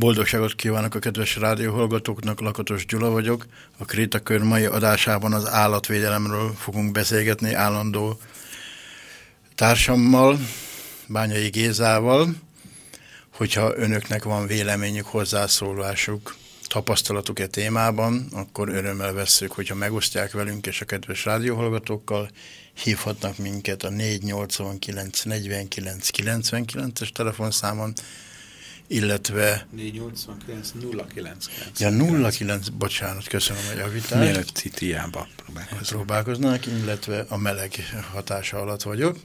Boldogságot kívánok a kedves rádióhallgatóknak, Lakatos Gyula vagyok. A Krétakör mai adásában az állatvédelemről fogunk beszélgetni állandó társammal, Bányai Gézával, hogyha önöknek van véleményük, hozzászólásuk, tapasztalatuk e témában, akkor örömmel vesszük, hogyha megosztják velünk és a kedves rádióhallgatókkal, hívhatnak minket a 489 49 99-es telefonszámon, illetve... 489 099. Ja, 09, bocsánat, köszönöm a javítást. Mielőtt Citiába próbálkoznak. próbálkoznak, illetve a meleg hatása alatt vagyok.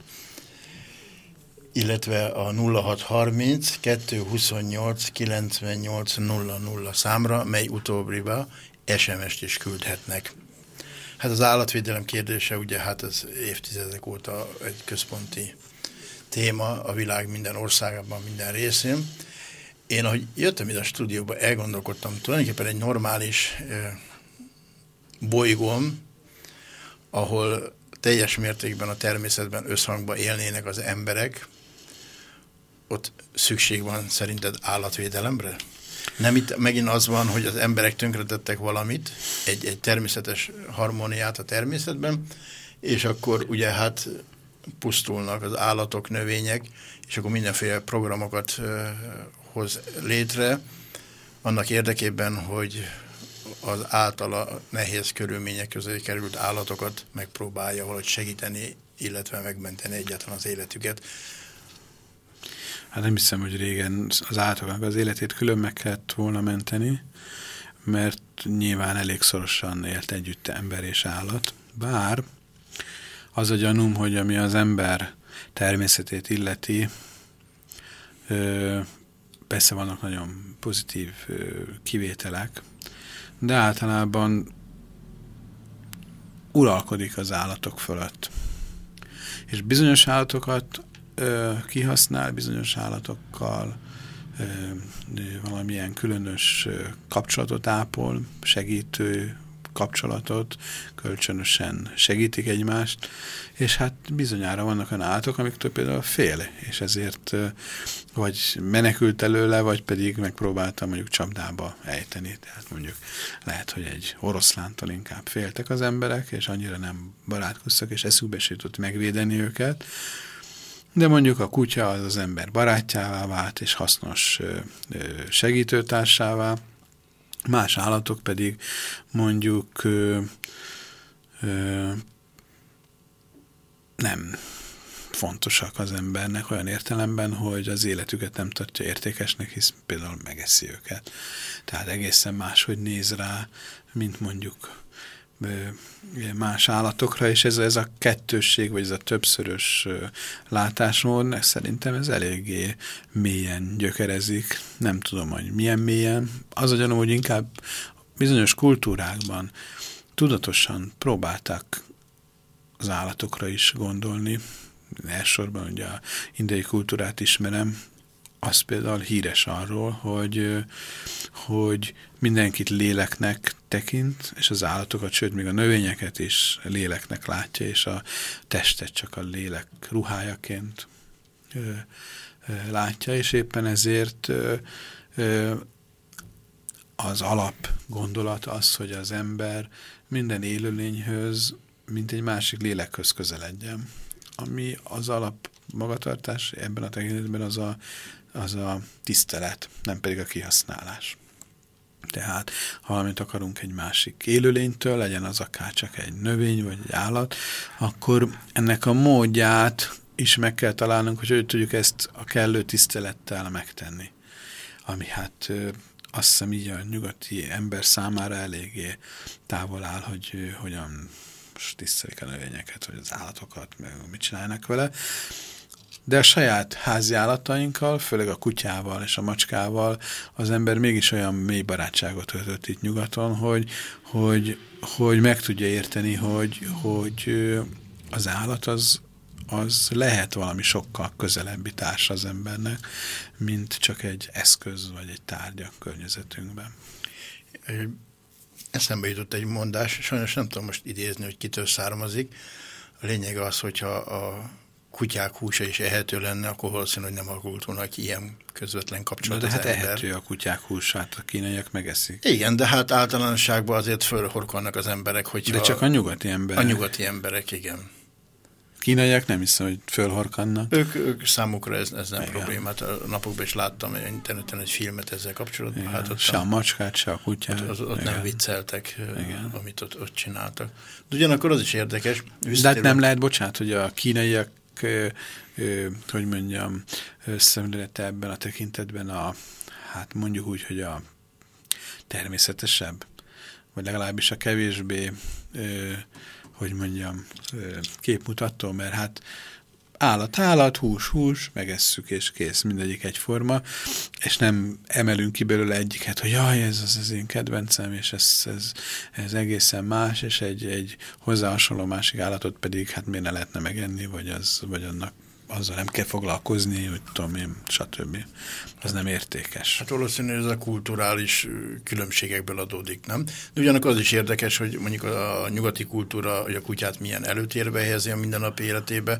Illetve a 0630 228 98 00 számra, mely utóbbiba SMS-t is küldhetnek. Hát az állatvédelem kérdése ugye hát az évtizedek óta egy központi téma a világ minden országában, minden részén én, ahogy jöttem ide a stúdióba, elgondolkodtam, tulajdonképpen egy normális bolygóm, ahol teljes mértékben a természetben összhangban élnének az emberek, ott szükség van szerinted állatvédelemre? Nem itt megint az van, hogy az emberek tönkretettek valamit, egy, egy természetes harmóniát a természetben, és akkor ugye hát pusztulnak az állatok, növények, és akkor mindenféle programokat hoz létre, annak érdekében, hogy az általa nehéz körülmények közé került állatokat megpróbálja valahogy segíteni, illetve megmenteni egyáltalán az életüket. Hát nem hiszem, hogy régen az állatoknak az életét külön meg kellett volna menteni, mert nyilván elég szorosan élt együtt ember és állat. Bár az a gyanúm, hogy ami az ember természetét illeti, Persze vannak nagyon pozitív kivételek, de általában uralkodik az állatok fölött. És bizonyos állatokat ö, kihasznál, bizonyos állatokkal ö, valamilyen különös kapcsolatot ápol, segítő kapcsolatot, kölcsönösen segítik egymást, és hát bizonyára vannak olyan állatok, amiktől például fél, és ezért vagy menekült előle, vagy pedig megpróbáltam mondjuk csapdába ejteni. Tehát mondjuk lehet, hogy egy oroszlántól inkább féltek az emberek, és annyira nem barátkoztak, és eszükbe jutott megvédeni őket, de mondjuk a kutya az az ember barátjává vált, és hasznos segítőtársává, Más állatok pedig mondjuk ö, ö, nem fontosak az embernek olyan értelemben, hogy az életüket nem tartja értékesnek, hisz például megeszi őket. Tehát egészen máshogy néz rá, mint mondjuk más állatokra, és ez, ez a kettősség, vagy ez a többszörös látásmód, szerintem ez eléggé mélyen gyökerezik. Nem tudom, hogy milyen mélyen. Az a gyanú, hogy inkább bizonyos kultúrákban tudatosan próbálták az állatokra is gondolni. Elsősorban ugye a indiai kultúrát ismerem, az például híres arról, hogy, hogy mindenkit léleknek tekint, és az állatokat, sőt, még a növényeket is léleknek látja, és a testet csak a lélek ruhájaként látja, és éppen ezért az alap gondolat az, hogy az ember minden élőlényhöz, mint egy másik lélekhöz közeledjen. Ami az alap magatartás ebben a tekintetben az a, az a tisztelet, nem pedig a kihasználás. Tehát, ha valamit akarunk egy másik élőlénytől, legyen az akár csak egy növény vagy egy állat, akkor ennek a módját is meg kell találnunk, hogy hogy tudjuk ezt a kellő tisztelettel megtenni. Ami hát azt hiszem így a nyugati ember számára eléggé távol áll, hogy hogyan tisztelik a növényeket, vagy az állatokat, meg mit csinálnak vele, de a saját házi állatainkkal, főleg a kutyával és a macskával az ember mégis olyan mély barátságot öltött itt nyugaton, hogy, hogy, hogy meg tudja érteni, hogy, hogy az állat az, az lehet valami sokkal közelebbi társ az embernek, mint csak egy eszköz vagy egy tárgya környezetünkben. Eszembe jutott egy mondás, sajnos nem tudom most idézni, hogy kitől származik. A lényeg az, hogyha a kutyák húsa is ehető lenne, akkor valószínűleg nem alakultunk ki ilyen közvetlen kapcsolat. De hát ember. ehető a kutyák húsát, a kínaiak megeszik. Igen, de hát általánosságban azért fölhorkolnak az emberek, hogy. De csak a nyugati emberek. A nyugati emberek, igen. Kínaiak nem hiszem, hogy fölhorkannak. Ők, ők számukra ez, ez nem Igen. problémát. A napokban is láttam egy interneten egy filmet ezzel kapcsolatban. Igen. Hát ott se a macskát, se a kutyát. Ott, ott, ott nem vicceltek, Igen. amit ott, ott csináltak. De ugyanakkor az is érdekes. De hát nem lehet, bocsánat, hogy a kínaiak hogy mondjam, szemlélete ebben a tekintetben a, hát mondjuk úgy, hogy a természetesebb, vagy legalábbis a kevésbé, hogy mondjam, képmutató, mert hát állat, állat, hús, hús, megesszük és kész, mindegyik egyforma, és nem emelünk ki belőle egyiket, hogy jaj, ez az, az én kedvencem, és ez, ez, ez egészen más, és egy, egy hozzá hasonló másik állatot pedig hát miért ne lehetne megenni, vagy, az, vagy annak azzal nem kell foglalkozni, hogy tudom én, stb. Az nem értékes. Hát valószínűleg ez a kulturális különbségekből adódik, nem? De ugyanakkor az is érdekes, hogy mondjuk a nyugati kultúra, hogy a kutyát milyen előtérbe helyezi a mindennapi életébe,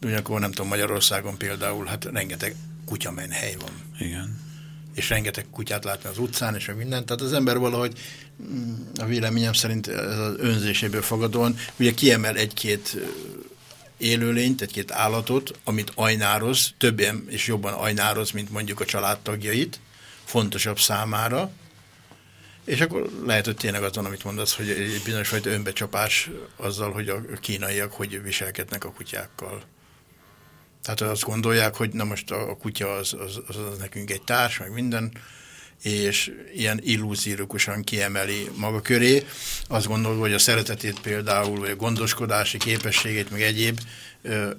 de ugyanakkor nem tudom, Magyarországon például, hát rengeteg kutyamenhely van. Igen. És rengeteg kutyát látni az utcán, és mindent. Tehát az ember valahogy mm, a véleményem szerint ez az önzéséből fogadóan, ugye kiemel egy-két élőlényt, egy-két állatot, amit ajnároz, többen és jobban ajnároz, mint mondjuk a családtagjait, fontosabb számára, és akkor lehet, hogy tényleg azon, amit mondasz, hogy egy bizonyos fajta önbecsapás azzal, hogy a kínaiak hogy viselkednek a kutyákkal. Tehát azt gondolják, hogy na most a kutya az, az, az, az nekünk egy társ, meg minden, és ilyen illúzírikusan kiemeli maga köré. Azt gondolom, hogy a szeretetét például, vagy a gondoskodási képességét, meg egyéb,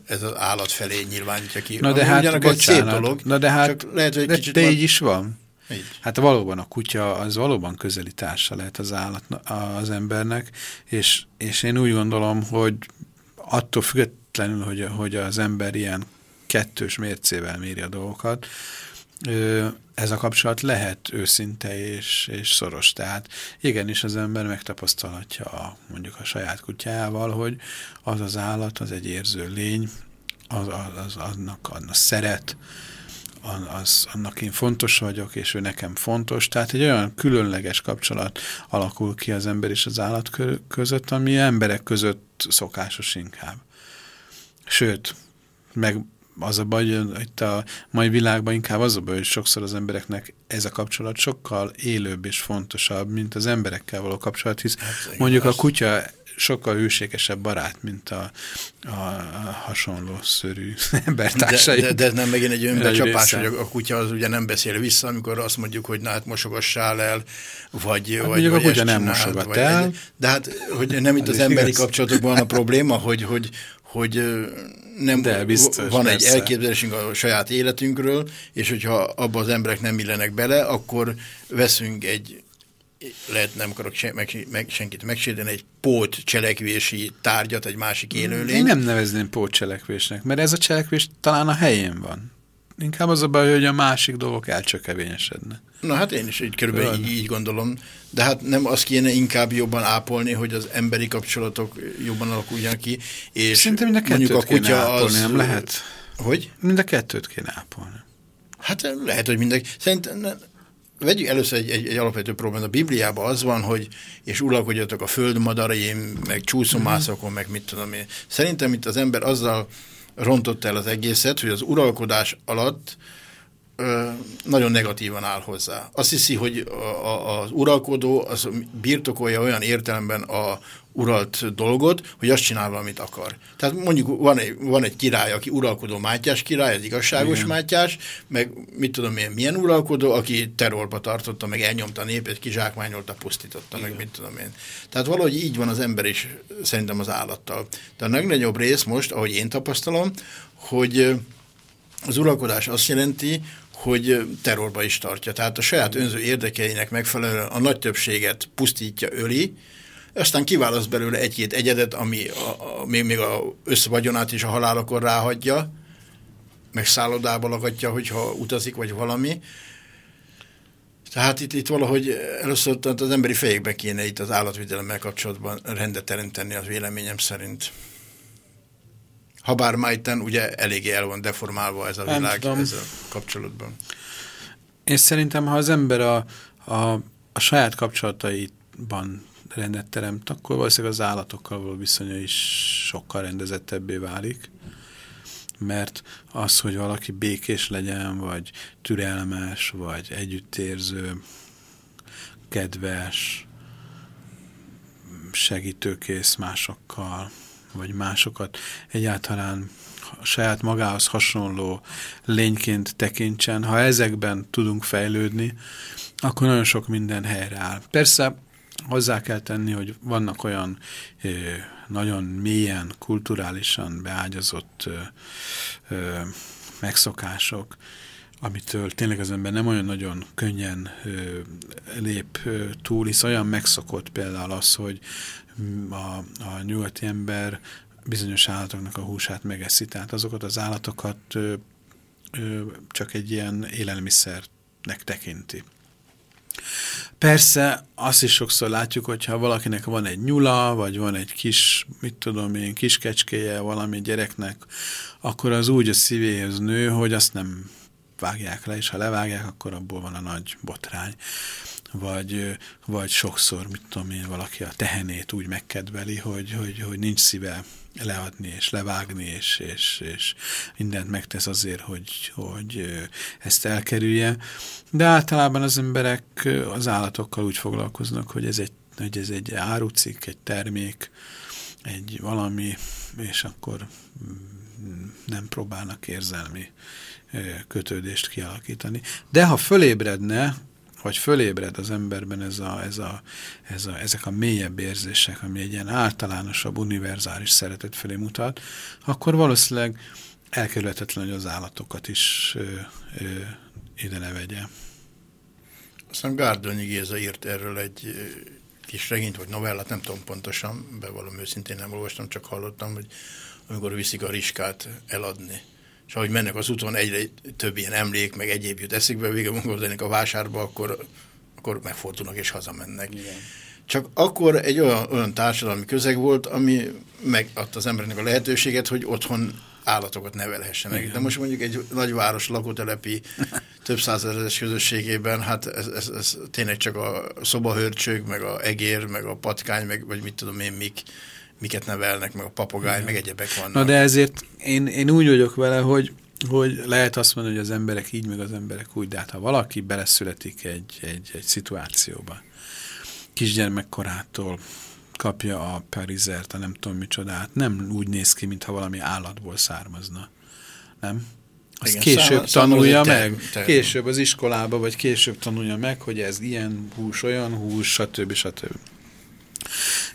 ez az állat felé nyilvánítja ki. Na de hát, bocsánat, szép dolog, na de hát, csak lehet, hogy de, kicsit de így is van. Így. Hát valóban a kutya az valóban közeli társa lehet az állat az embernek, és, és én úgy gondolom, hogy attól függetlenül, hogy, hogy az ember ilyen kettős mércével méri a dolgokat, ez a kapcsolat lehet őszinte és, és szoros. Tehát igenis az ember megtapasztalhatja a, mondjuk a saját kutyával, hogy az az állat, az egy érző lény, az, az, annak, annak szeret, az, annak én fontos vagyok, és ő nekem fontos. Tehát egy olyan különleges kapcsolat alakul ki az ember és az állat között, ami emberek között szokásos inkább. Sőt, meg az a baj, hogy itt a mai világban inkább az a baj, hogy sokszor az embereknek ez a kapcsolat sokkal élőbb és fontosabb, mint az emberekkel való kapcsolat, hisz hát, mondjuk a kutya sokkal hűségesebb barát, mint a, a, a hasonló szörű embertársai. De, de, de ez nem megint egy önbecsapás, hogy a, a kutya az ugye nem beszél vissza, amikor azt mondjuk, hogy na hát mosogassál el, vagy... Hát vagy, vagy a kutya nem mosogat vagy el. De hát, hogy nem itt az, az emberi igaz. kapcsolatokban a probléma, hogy, hogy, hogy nem De biztos, van persze. egy elképzelésünk a saját életünkről, és hogyha abban az emberek nem illenek bele, akkor veszünk egy lehet nem akarok sen, meg, meg, senkit megsérteni, egy pót cselekvési tárgyat, egy másik élőlény. Én nem nevezném pót cselekvésnek, mert ez a cselekvés talán a helyén van. Inkább az a baj, hogy a másik dolgok elcsökevényesednek. Na hát én is így körülbelül így, így gondolom, de hát nem azt kéne inkább jobban ápolni, hogy az emberi kapcsolatok jobban alakuljanak ki, és Szerintem mind a kettőt a kutya kéne ápolni, az... nem lehet? Hogy? Mind a kettőt kéne ápolni. Hát lehet, hogy mindenki. Szerintem vegyük először egy, egy, egy alapvető problémát. A Bibliában az van, hogy és uralkodjatok a föld madaraim, meg csúszomászokon, meg mit tudom én. Szerintem itt az ember azzal rontott el az egészet, hogy az uralkodás alatt nagyon negatívan áll hozzá. Azt hiszi, hogy a, a, az uralkodó az birtokolja olyan értelemben a uralt dolgot, hogy azt csinál, amit akar. Tehát mondjuk van egy, van egy király, aki uralkodó Mátyás király, egy igazságos Igen. Mátyás, meg mit tudom én, milyen uralkodó, aki terrorba tartotta, meg elnyomta a népet, kizsákmányolta, pusztította, Igen. meg mit tudom én. Tehát valahogy így van az ember is szerintem az állattal. De a legnagyobb rész most, ahogy én tapasztalom, hogy az uralkodás azt jelenti, hogy terrorba is tartja. Tehát a saját önző érdekeinek megfelelően a nagy többséget pusztítja, öli, aztán kiválaszt belőle egy-két egyedet, ami a, a, még, még a összevagyonát is a halálakor ráhagyja, meg szállodába lakatja, hogyha utazik, vagy valami. Tehát itt, itt valahogy először az emberi fejekbe kéne itt az állatvédelemmel kapcsolatban rendet teremteni az véleményem szerint. Habár Májten ugye eléggé el van deformálva ez a Nem világ tudom. ezzel kapcsolatban. És szerintem, ha az ember a, a, a saját kapcsolataiban rendet teremt, akkor valószínűleg az állatokkal való viszonya is sokkal rendezettebbé válik. Mert az, hogy valaki békés legyen, vagy türelmes, vagy együttérző, kedves, segítőkész másokkal, vagy másokat egyáltalán a saját magához hasonló lényként tekintsen, ha ezekben tudunk fejlődni, akkor nagyon sok minden helyreáll. Persze hozzá kell tenni, hogy vannak olyan nagyon mélyen, kulturálisan beágyazott megszokások, amitől tényleg az ember nem olyan nagyon könnyen ö, lép ö, túl, hisz olyan megszokott például az, hogy a, a nyugati ember bizonyos állatoknak a húsát megeszi, tehát azokat az állatokat ö, ö, csak egy ilyen élelmiszernek tekinti. Persze azt is sokszor látjuk, hogyha valakinek van egy nyula, vagy van egy kis, mit tudom én, kis kecskéje valami gyereknek, akkor az úgy a szívéhez nő, hogy azt nem vágják le, és ha levágják, akkor abból van a nagy botrány. Vagy, vagy sokszor, mit tudom én, valaki a tehenét úgy megkedveli, hogy, hogy, hogy nincs szíve leadni és levágni, és, és, és mindent megtesz azért, hogy, hogy ezt elkerülje. De általában az emberek az állatokkal úgy foglalkoznak, hogy ez egy, hogy ez egy árucik, egy termék, egy valami, és akkor mm, nem próbálnak érzelmi kötődést kialakítani. De ha fölébredne, vagy fölébred az emberben ez a, ez a, ez a, ezek a mélyebb érzések, ami egy ilyen általánosabb, univerzális szeretet felé mutat, akkor valószínűleg elkerülhetetlen, hogy az állatokat is ö, ö, ide ne vegye. Aztán Gárdonyi Géza írt erről egy kis regényt, vagy novellát, nem tudom pontosan, bevallom őszintén nem olvastam, csak hallottam, hogy amikor viszik a riskát eladni és ahogy mennek az úton, egyre több ilyen emlék, meg egyéb jut eszükbe, vége gondolnak a vásárba, akkor, akkor megfordulnak és hazamennek. Igen. Csak akkor egy olyan, olyan társadalmi közeg volt, ami megadta az embernek a lehetőséget, hogy otthon állatokat nevelhessenek. Igen. De most mondjuk egy nagyváros lakótelepi több százezeres közösségében, hát ez, ez, ez tényleg csak a szobahörcsög, meg a egér, meg a patkány, meg vagy mit tudom én, mik, miket nevelnek, meg a papagáj, meg egyebek vannak. Na de ezért én, én úgy vagyok vele, hogy, hogy lehet azt mondani, hogy az emberek így, meg az emberek úgy, de hát ha valaki beleszületik egy, egy, egy szituációba, kisgyermekkorától kapja a perizert, a nem tudom micsodát, nem úgy néz ki, mintha valami állatból származna. Nem? Azt Igen, később szám, tanulja meg. Ter, később az iskolába, vagy később tanulja meg, hogy ez ilyen hús, olyan hús, stb. stb.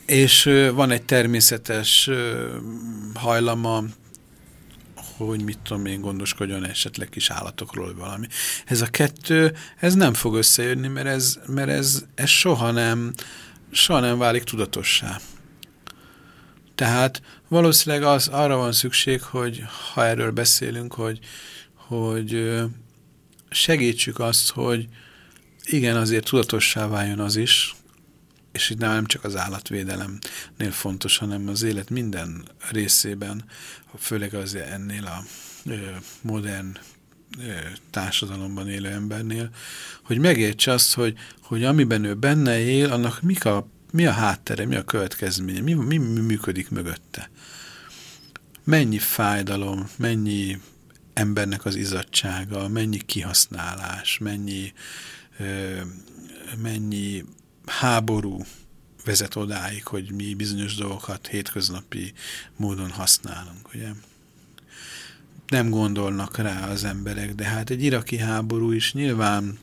És van egy természetes hajlama, hogy mit tudom én, gondoskodjon esetleg kis állatokról valami. Ez a kettő, ez nem fog összejönni, mert ez, mert ez, ez soha, nem, soha nem válik tudatossá. Tehát valószínűleg az, arra van szükség, hogy ha erről beszélünk, hogy, hogy segítsük azt, hogy igen, azért tudatossá váljon az is, és itt nem csak az állatvédelemnél fontos, hanem az élet minden részében, főleg az ennél a modern társadalomban élő embernél, hogy megértse azt, hogy, hogy amiben ő benne él, annak mik a, mi a háttere, mi a következménye, mi, mi, mi működik mögötte. Mennyi fájdalom, mennyi embernek az izadsága, mennyi kihasználás, mennyi, ö, mennyi háború vezet odáig, hogy mi bizonyos dolgokat hétköznapi módon használunk, ugye? Nem gondolnak rá az emberek, de hát egy iraki háború is nyilván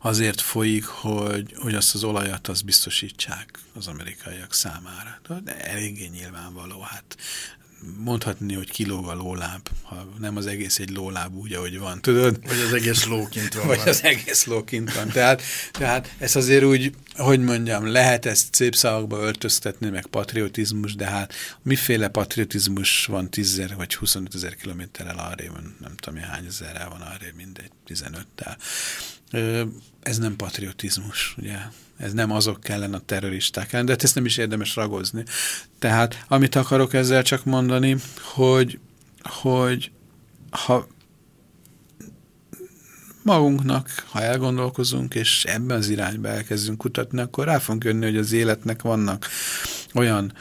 azért folyik, hogy, hogy azt az olajat azt biztosítsák az amerikaiak számára. De eléggé nyilvánvaló, hát mondhatni, hogy kilóg a lóláb, ha nem az egész egy lóláb úgy, ahogy van, tudod? Vagy az egész lókint van. Vagy az egész lókint van. Tehát, tehát ez azért úgy, hogy mondjam, lehet ezt szép szavakba öltöztetni, meg patriotizmus, de hát miféle patriotizmus van 10 vagy 25 ezer kilométerrel arrébb, nem tudom, hány ezerrel van arrébb, mindegy, 15-tel. Ez nem patriotizmus, ugye? Ez nem azok kellene a terroristák ellen, de hát ezt nem is érdemes ragozni. Tehát amit akarok ezzel csak mondani, hogy, hogy ha magunknak, ha elgondolkozunk, és ebben az irányba elkezdünk kutatni, akkor rá fogunk jönni, hogy az életnek vannak olyan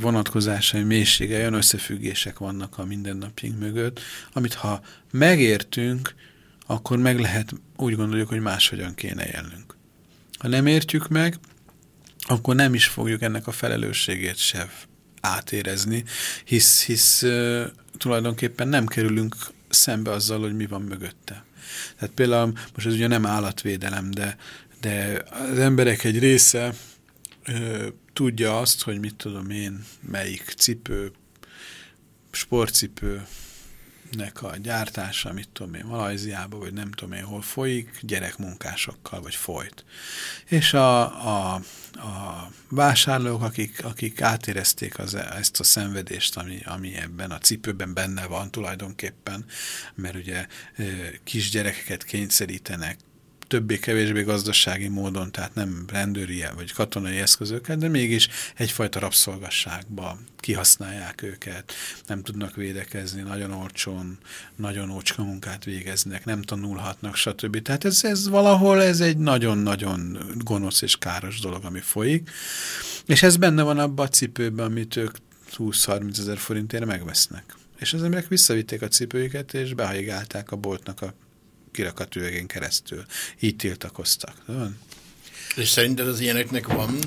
vonatkozásai, mélysége, olyan összefüggések vannak a mindennapjink mögött, amit ha megértünk, akkor meg lehet, úgy gondoljuk, hogy máshogyan kéne élnünk. Ha nem értjük meg, akkor nem is fogjuk ennek a felelősségét se átérezni, hisz, hisz tulajdonképpen nem kerülünk szembe azzal, hogy mi van mögötte. Tehát például, most ez ugye nem állatvédelem, de, de az emberek egy része uh, tudja azt, hogy mit tudom én, melyik cipő, sportcipő, nek a gyártása, mit tudom én, Malajziába, vagy nem tudom én hol folyik, gyerekmunkásokkal, vagy folyt. És a, a, a vásárlók, akik, akik átérezték az, ezt a szenvedést, ami, ami ebben a cipőben benne van tulajdonképpen, mert ugye kisgyerekeket kényszerítenek többé-kevésbé gazdasági módon, tehát nem rendőri vagy katonai eszközöket, de mégis egyfajta rabszolgasságba kihasználják őket, nem tudnak védekezni, nagyon olcsón, nagyon ócska munkát végeznek, nem tanulhatnak, stb. Tehát ez, ez valahol ez egy nagyon-nagyon gonosz és káros dolog, ami folyik, és ez benne van abban a cipőben, amit ők 20-30 ezer forintért megvesznek. És az emberek visszavitték a cipőjüket, és behaigálták a boltnak a kirakat üvegén keresztül. Így tiltakoztak. Nem? És szerinted az ilyeneknek van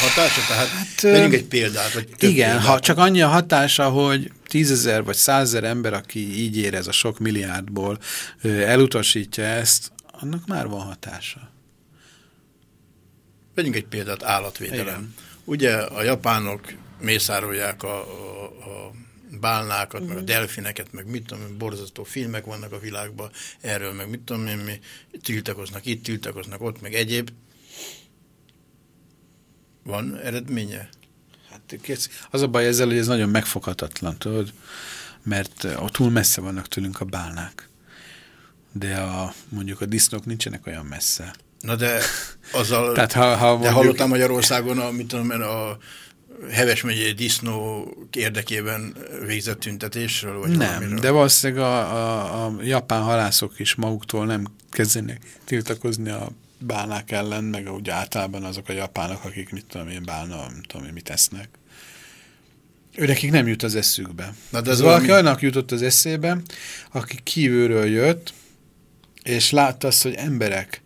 hatása? Tehát hát, egy példát. Vagy igen, példát. ha csak annyi a hatása, hogy tízezer vagy százezer ember, aki így érez a sok milliárdból, elutasítja ezt, annak már van hatása. Vegyünk egy példát, állatvédelem. Igen. Ugye a japánok mészárolják a, a, a bálnákat, uh -huh. meg a mhm. delfineket, meg mit tudom én, borzasztó filmek vannak a világban erről, meg mit tudom én, mi tiltakoznak itt, tiltakoznak ott, meg egyéb. Van eredménye? Hát az a baj ezzel, hogy ez nagyon megfoghatatlan, tudod? Mert ott túl messze vannak tőlünk a bálnák. De a, mondjuk a disznók nincsenek olyan messze. Na de azzal, Tehát ha, ha mondjuk, de hallottam Magyarországon, a, mit tudom, a Heves megyei disznó érdekében végzett tüntetésről? Vagy nem, valamiről? de valószínűleg a, a, a japán halászok is maguktól nem kezdenek tiltakozni a bálnák ellen, meg úgy általában azok a japánok, akik mit tudom én bálna, nem tudom én mit esznek. Őnekik nem jut az eszükbe. Na de ez valaki valami... annak jutott az eszébe, aki kívülről jött, és látta azt, hogy emberek,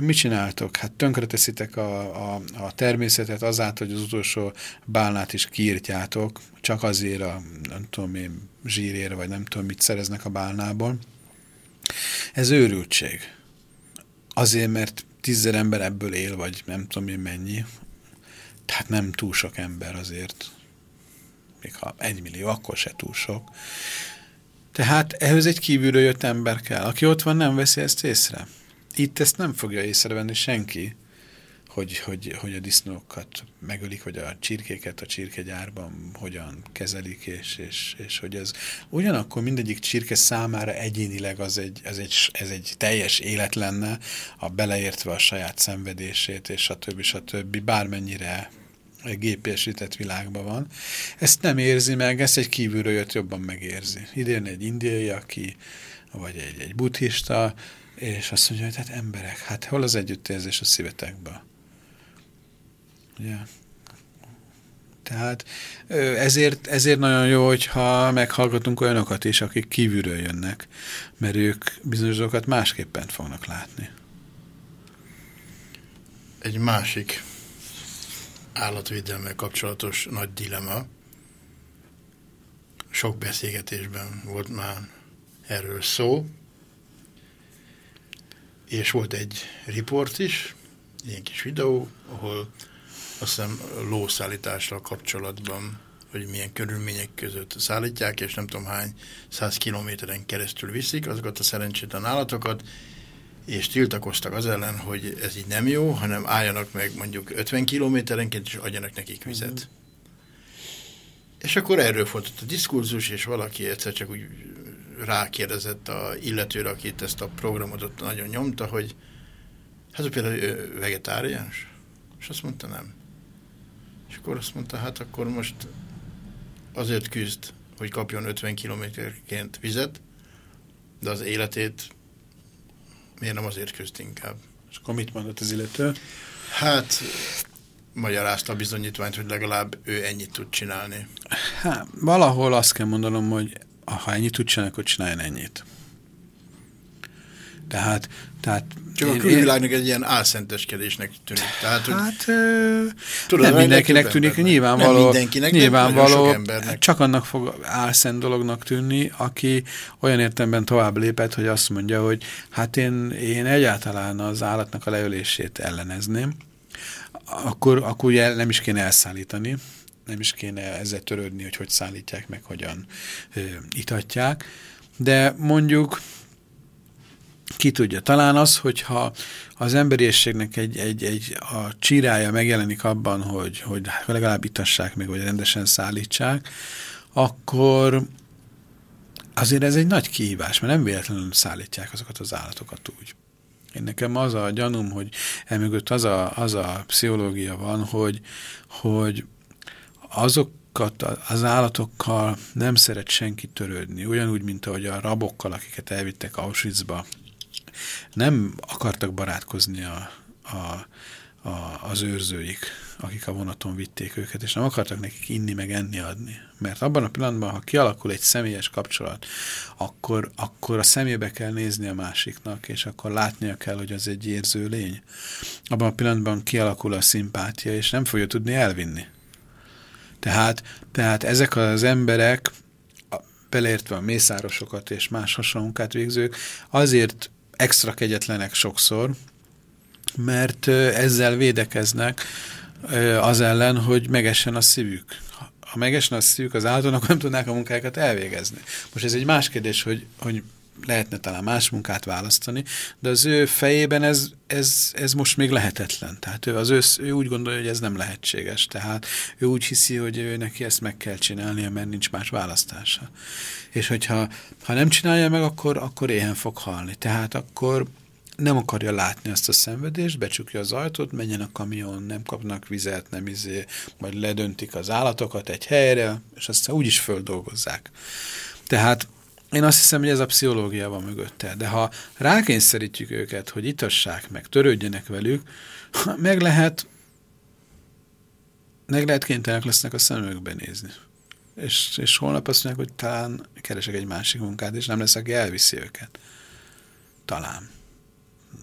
Hát mit csináltok? Hát tönkreteszitek a, a, a természetet azáltal, hogy az utolsó bálnát is kiírtjátok, csak azért a, nem tudom én, zsírére, vagy nem tudom mit szereznek a bálnából. Ez őrültség. Azért, mert tízzer ember ebből él, vagy nem tudom én mennyi. Tehát nem túl sok ember azért. Még ha egy millió, akkor se túl sok. Tehát ehhez egy kívülről jött ember kell. Aki ott van, nem veszi ezt észre. Itt ezt nem fogja észrevenni senki, hogy, hogy, hogy a disznókat megölik, vagy a csirkéket a csirkegyárban hogyan kezelik, és, és, és hogy ez ugyanakkor mindegyik csirke számára egyénileg az egy, ez, egy, ez egy teljes élet lenne, a beleértve a saját szenvedését, és a többi, a többi, bármennyire gépésített világban van. Ezt nem érzi meg, ezt egy kívülről jött jobban megérzi. Idén egy indiai, aki, vagy egy, egy buddhista, és azt mondja, hogy hát emberek, hát hol az együttérzés a szívetekben? Ugye? Tehát ezért, ezért nagyon jó, hogyha meghallgatunk olyanokat is, akik kívülről jönnek, mert ők bizonyos dolgokat másképpen fognak látni. Egy másik állatvédelemmel kapcsolatos nagy dilema, sok beszélgetésben volt már erről szó, és volt egy riport is, ilyen kis videó, ahol azt hiszem lószállítással kapcsolatban, hogy milyen körülmények között szállítják, és nem tudom hány száz kilométeren keresztül viszik azokat a szerencsétlen állatokat, és tiltakoztak az ellen, hogy ez így nem jó, hanem álljanak meg mondjuk 50 kilométerenként, és adjanak nekik vizet. Uh-huh. És akkor erről volt a diskurzus, és valaki egyszer csak úgy rákérdezett a illetőre, akit ezt a programot ott nagyon nyomta, hogy hát például vegetáriáns? És azt mondta, nem. És akkor azt mondta, hát akkor most azért küzd, hogy kapjon 50 kilométerként vizet, de az életét miért nem azért küzd inkább. És akkor mit mondott az illető? Hát magyarázta a bizonyítványt, hogy legalább ő ennyit tud csinálni. Hát, valahol azt kell mondanom, hogy ha ennyit tud csinálni, akkor csináljon ennyit. Tehát, tehát csak én, a külvilágnak egy ilyen álszenteskedésnek tűnik. Tehát, hogy, hát tudod, nem mindenkinek tűnik, embernek. nyilvánvaló, nem mindenkinek, nyilvánvaló nem csak annak fog álszent dolognak tűnni, aki olyan értemben tovább lépett, hogy azt mondja, hogy hát én, én egyáltalán az állatnak a leölését ellenezném, akkor, akkor ugye nem is kéne elszállítani, nem is kéne ezzel törődni, hogy hogy szállítják meg, hogyan ö, itatják, de mondjuk ki tudja, talán az, hogyha az emberiességnek egy, egy, egy a csirája megjelenik abban, hogy, hogy legalább itassák meg, vagy rendesen szállítsák, akkor azért ez egy nagy kihívás, mert nem véletlenül szállítják azokat az állatokat úgy. Én nekem az a gyanúm, hogy emögött az a, az a pszichológia van, hogy, hogy azokat az állatokkal nem szeret senki törődni, ugyanúgy, mint ahogy a rabokkal, akiket elvittek Auschwitzba, nem akartak barátkozni a, a, a, az őrzőik, akik a vonaton vitték őket, és nem akartak nekik inni meg enni adni. Mert abban a pillanatban, ha kialakul egy személyes kapcsolat, akkor, akkor a szemébe kell nézni a másiknak, és akkor látnia kell, hogy az egy érző lény. Abban a pillanatban kialakul a szimpátia, és nem fogja tudni elvinni. Tehát, tehát ezek az emberek, beleértve a mészárosokat és más hasonlókat végzők, azért extra kegyetlenek sokszor, mert ezzel védekeznek az ellen, hogy megessen a szívük. Ha megesne a szívük az állatónak, nem tudnák a munkájukat elvégezni. Most ez egy más kérdés, hogy, hogy lehetne talán más munkát választani, de az ő fejében ez, ez, ez most még lehetetlen. Tehát ő, az ő, ő úgy gondolja, hogy ez nem lehetséges. Tehát ő úgy hiszi, hogy ő neki ezt meg kell csinálnia, mert nincs más választása. És hogyha ha nem csinálja meg, akkor, akkor éhen fog halni. Tehát akkor nem akarja látni azt a szenvedést, becsukja az ajtót, menjen a kamion, nem kapnak vizet, nem izé, majd ledöntik az állatokat egy helyre, és aztán úgyis földolgozzák. Tehát én azt hiszem, hogy ez a pszichológia van mögötte, de ha rákényszerítjük őket, hogy itassák meg, törődjenek velük, meg lehet, meg lehet kénytelenek lesznek a szemükbe nézni. És, és holnap azt mondják, hogy talán keresek egy másik munkát, és nem lesz, aki elviszi őket. Talán.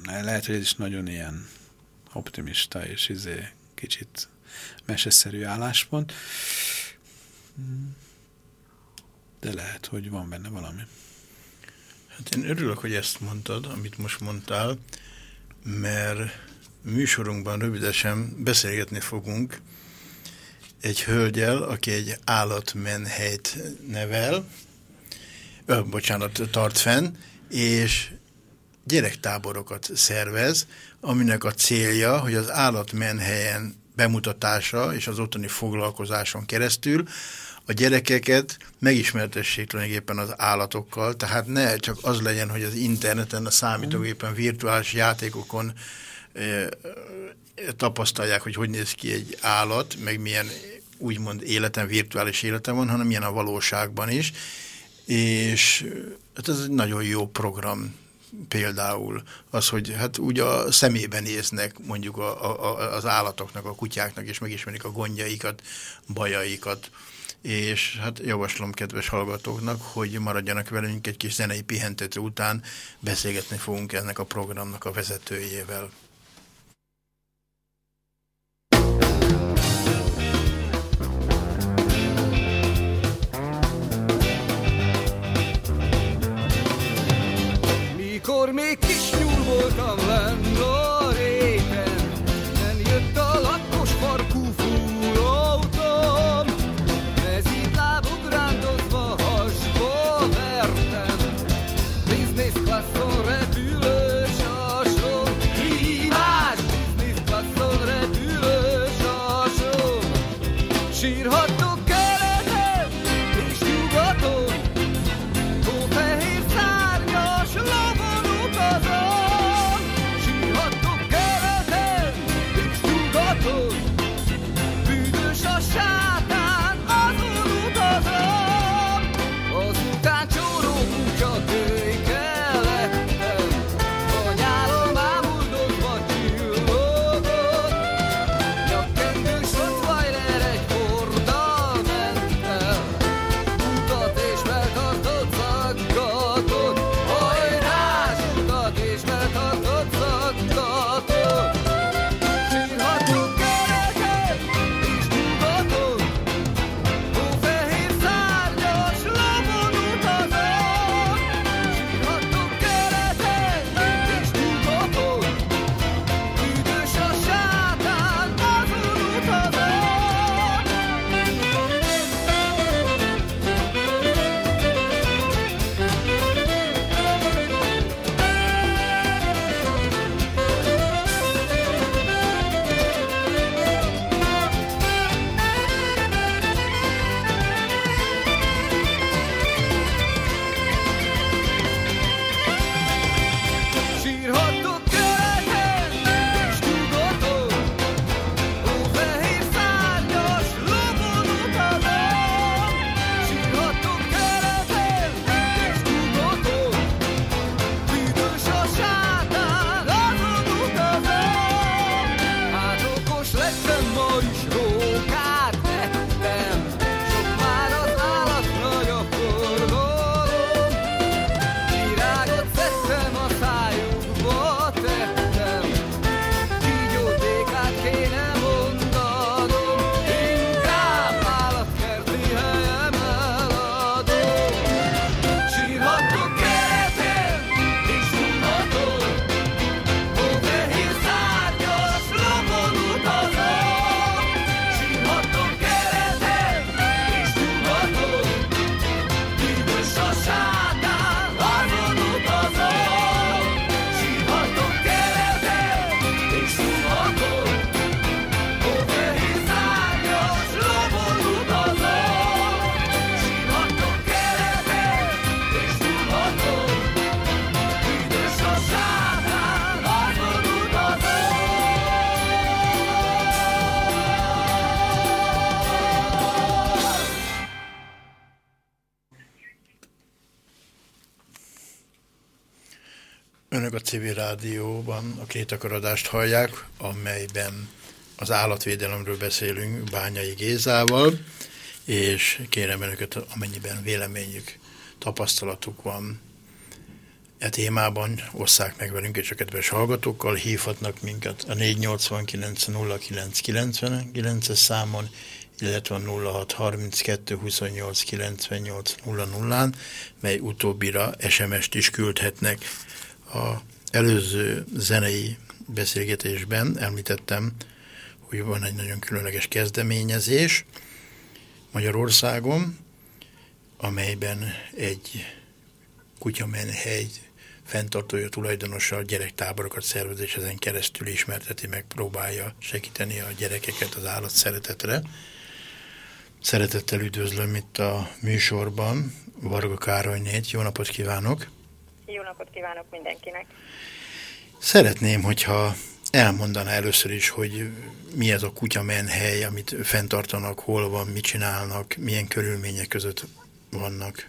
Lehet, hogy ez is nagyon ilyen optimista és izé kicsit meseszerű álláspont de lehet, hogy van benne valami. Hát én örülök, hogy ezt mondtad, amit most mondtál, mert műsorunkban rövidesen beszélgetni fogunk egy hölgyel, aki egy állatmenhelyt nevel, ö, bocsánat, tart fenn, és gyerektáborokat szervez, aminek a célja, hogy az állatmenhelyen bemutatása és az ottani foglalkozáson keresztül a gyerekeket megismertessék tulajdonképpen az állatokkal, tehát ne csak az legyen, hogy az interneten, a számítógépen, virtuális játékokon tapasztalják, hogy hogy néz ki egy állat, meg milyen úgymond életen, virtuális életen van, hanem milyen a valóságban is, és hát ez egy nagyon jó program például az, hogy hát úgy a szemében néznek mondjuk a, a, az állatoknak, a kutyáknak, és megismerik a gondjaikat, bajaikat, és hát javaslom kedves hallgatóknak, hogy maradjanak velünk egy kis zenei pihentető után, beszélgetni fogunk ennek a programnak a vezetőjével. Még kis nyúl voltam lenn rádióban a két akaradást hallják, amelyben az állatvédelemről beszélünk Bányai Gézával, és kérem önöket, amennyiben véleményük, tapasztalatuk van e témában, osszák meg velünk és a kedves hallgatókkal, hívhatnak minket a 489 09 99 es számon, illetve a 0632 28 98 00-án, mely utóbbira SMS-t is küldhetnek. A előző zenei beszélgetésben említettem, hogy van egy nagyon különleges kezdeményezés Magyarországon, amelyben egy kutyamenhely fenntartója tulajdonosa gyerektáborokat szervez, és ezen keresztül ismerteti, meg próbálja segíteni a gyerekeket az állat szeretetre. Szeretettel üdvözlöm itt a műsorban Varga Károlynét. Jó napot kívánok! Napot kívánok mindenkinek! Szeretném, hogyha elmondaná először is, hogy mi ez a kutyamenhely, amit fenntartanak, hol van, mit csinálnak, milyen körülmények között vannak.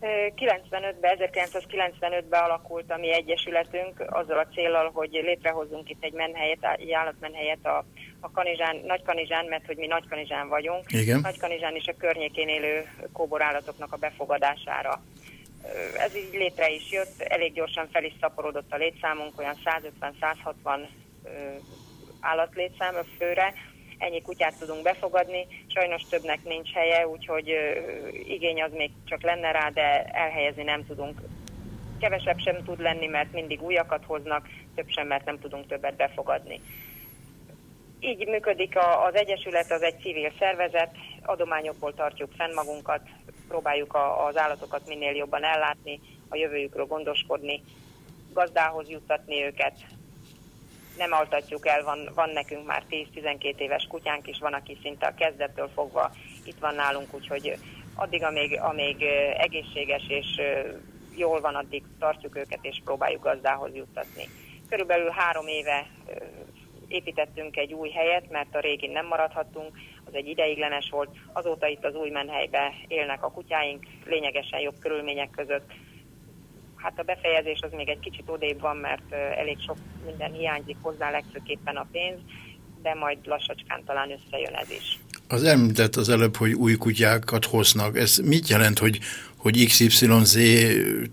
95-ben, 1995-ben alakult a mi egyesületünk azzal a célral, hogy létrehozzunk itt egy menhelyet, egy állatmenhelyet a, a Kanizsán, Nagy Kanizsán, mert hogy mi Nagy Kanizsán vagyunk. Igen. Nagy Kanizsán és a környékén élő kóborállatoknak a befogadására. Ez így létre is jött, elég gyorsan fel is szaporodott a létszámunk, olyan 150-160 ö, állatlétszám a főre, ennyi kutyát tudunk befogadni, sajnos többnek nincs helye, úgyhogy igény az még csak lenne rá, de elhelyezni nem tudunk. Kevesebb sem tud lenni, mert mindig újakat hoznak, több sem, mert nem tudunk többet befogadni. Így működik a, az Egyesület, az egy civil szervezet, adományokból tartjuk fenn magunkat, próbáljuk a, az állatokat minél jobban ellátni, a jövőjükről gondoskodni, gazdához juttatni őket, nem altatjuk el, van, van nekünk már 10-12 éves kutyánk is, van, aki szinte a kezdettől fogva itt van nálunk, úgyhogy addig, amíg, amíg egészséges és jól van, addig tartjuk őket és próbáljuk gazdához juttatni. Körülbelül három éve építettünk egy új helyet, mert a régin nem maradhattunk, az egy ideiglenes volt, azóta itt az új menhelybe élnek a kutyáink, lényegesen jobb körülmények között, hát a befejezés az még egy kicsit odébb van, mert elég sok minden hiányzik hozzá, legfőképpen a pénz, de majd lassacskán talán összejön ez is. Az említett az előbb, hogy új kutyákat hoznak. Ez mit jelent, hogy, hogy XYZ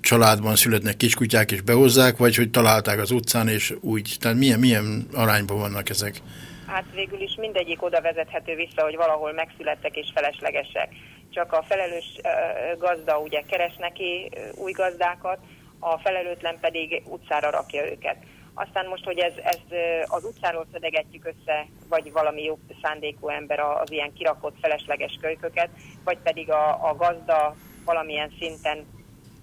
családban születnek kiskutyák és behozzák, vagy hogy találták az utcán és úgy? Tehát milyen, milyen arányban vannak ezek? Hát végül is mindegyik oda vezethető vissza, hogy valahol megszülettek és feleslegesek. Csak a felelős gazda ugye keres neki új gazdákat, a felelőtlen pedig utcára rakja őket. Aztán most, hogy ez, ez az utcáról szedegetjük össze, vagy valami jobb szándékú ember az ilyen kirakott felesleges kölyköket, vagy pedig a, a gazda valamilyen szinten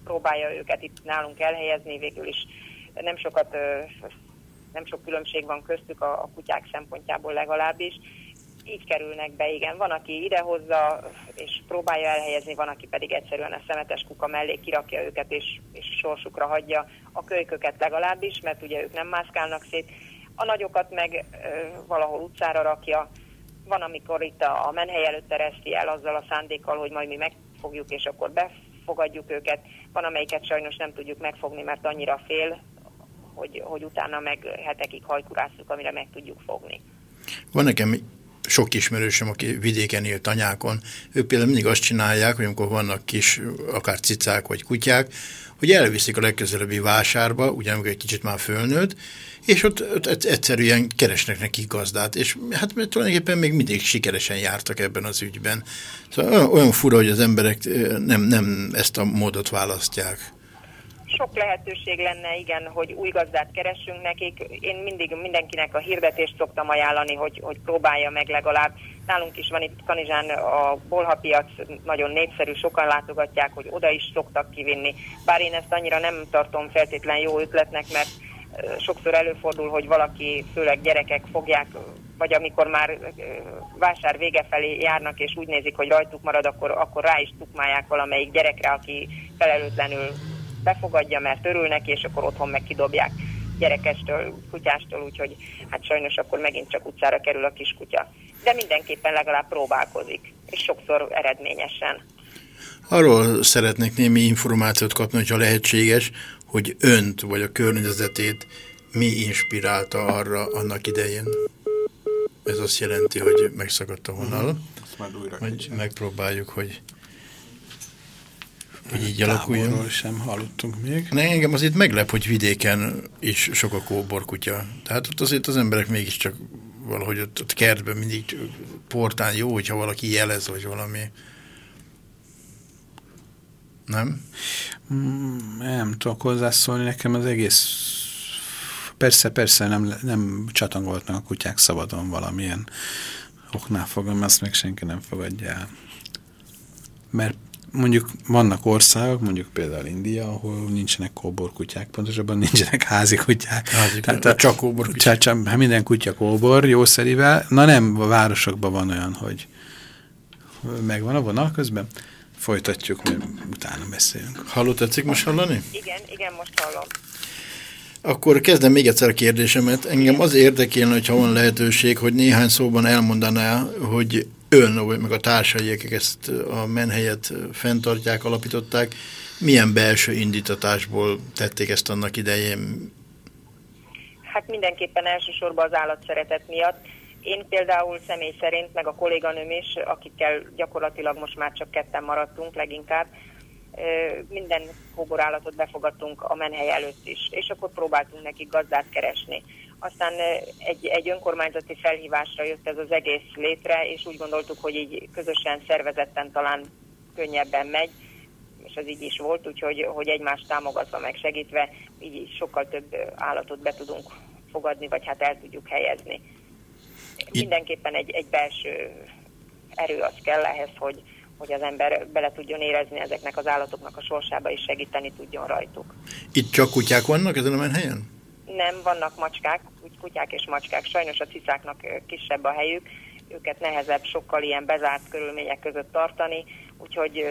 próbálja őket itt nálunk elhelyezni, végül is nem sokat, nem sok különbség van köztük a, a kutyák szempontjából legalábbis. Így kerülnek be, igen. Van, aki idehozza és próbálja elhelyezni, van, aki pedig egyszerűen a szemetes kuka mellé kirakja őket és, és sorsukra hagyja a kölyköket legalábbis, mert ugye ők nem mászkálnak szét. A nagyokat meg ö, valahol utcára rakja, van, amikor itt a, a menhely előtt tereszti el azzal a szándékkal, hogy majd mi megfogjuk, és akkor befogadjuk őket. Van, amelyiket sajnos nem tudjuk megfogni, mert annyira fél, hogy, hogy utána meg hetekig hajkurásszuk, amire meg tudjuk fogni. Van nekem sok ismerősöm, aki vidéken él tanyákon, ők például mindig azt csinálják, hogy amikor vannak kis, akár cicák vagy kutyák, hogy elviszik a legközelebbi vásárba, ugye egy kicsit már fölnőtt, és ott, ott egy- egyszerűen keresnek neki gazdát, és hát mert tulajdonképpen még mindig sikeresen jártak ebben az ügyben. Szóval olyan, olyan fura, hogy az emberek eh, nem, nem ezt a módot választják. Sok lehetőség lenne, igen, hogy új gazdát keressünk nekik. Én mindig mindenkinek a hirdetést szoktam ajánlani, hogy, hogy próbálja meg legalább. Nálunk is van itt Kanizsán a bolhapiac, nagyon népszerű, sokan látogatják, hogy oda is szoktak kivinni. Bár én ezt annyira nem tartom feltétlen jó ötletnek, mert sokszor előfordul, hogy valaki, főleg gyerekek fogják, vagy amikor már vásár vége felé járnak, és úgy nézik, hogy rajtuk marad, akkor, akkor rá is tukmálják valamelyik gyerekre, aki felelőtlenül befogadja, mert örül neki, és akkor otthon meg kidobják gyerekestől, kutyástól, úgyhogy hát sajnos akkor megint csak utcára kerül a kiskutya. De mindenképpen legalább próbálkozik, és sokszor eredményesen. Arról szeretnék némi információt kapni, hogyha lehetséges, hogy önt vagy a környezetét mi inspirálta arra annak idején. Ez azt jelenti, hogy megszakadt a vonal, majd megpróbáljuk, hogy, hogy így alakuljon. Sem hallottunk még. Ne, engem az itt meglep, hogy vidéken is sok a kóborkutya. Tehát ott azért az emberek mégiscsak valahogy ott, ott kertben mindig portán jó, hogyha valaki jelez, vagy valami. Nem? Mm, Nem tudok hozzászólni, nekem az egész... Persze, persze nem, nem csatangoltnak a kutyák szabadon valamilyen oknál fogom, azt meg senki nem fogadja el. Mert mondjuk vannak országok, mondjuk például India, ahol nincsenek kóborkutyák, pontosabban nincsenek házi kutyák. Házi Tehát kutyák, a- csak kóborkutyák. Csak, csak, hát minden kutya kóbor, jószerivel. Na nem, a városokban van olyan, hogy megvan a vonal közben. Folytatjuk, mert utána beszélünk. Halló, tetszik most hallani? Igen, igen, most hallom. Akkor kezdem még egyszer a kérdésemet. Engem az érdekelne, hogyha van lehetőség, hogy néhány szóban elmondaná, hogy ön, meg a társai, akik ezt a menhelyet fenntartják, alapították, milyen belső indítatásból tették ezt annak idején? Hát mindenképpen elsősorban az állatszeretet miatt. Én például személy szerint, meg a kolléganőm is, akikkel gyakorlatilag most már csak ketten maradtunk leginkább, minden kóborállatot befogadtunk a menhely előtt is, és akkor próbáltunk nekik gazdát keresni. Aztán egy, egy önkormányzati felhívásra jött ez az egész létre, és úgy gondoltuk, hogy így közösen, szervezetten talán könnyebben megy, és ez így is volt, úgyhogy hogy egymást támogatva, meg segítve, így sokkal több állatot be tudunk fogadni, vagy hát el tudjuk helyezni. Mindenképpen egy, egy belső erő az kell ehhez, hogy, hogy az ember bele tudjon érezni ezeknek az állatoknak a sorsába, és segíteni tudjon rajtuk. Itt csak kutyák vannak ezen a menhelyen? Nem, vannak macskák, kutyák és macskák. Sajnos a cicáknak kisebb a helyük, őket nehezebb sokkal ilyen bezárt körülmények között tartani, úgyhogy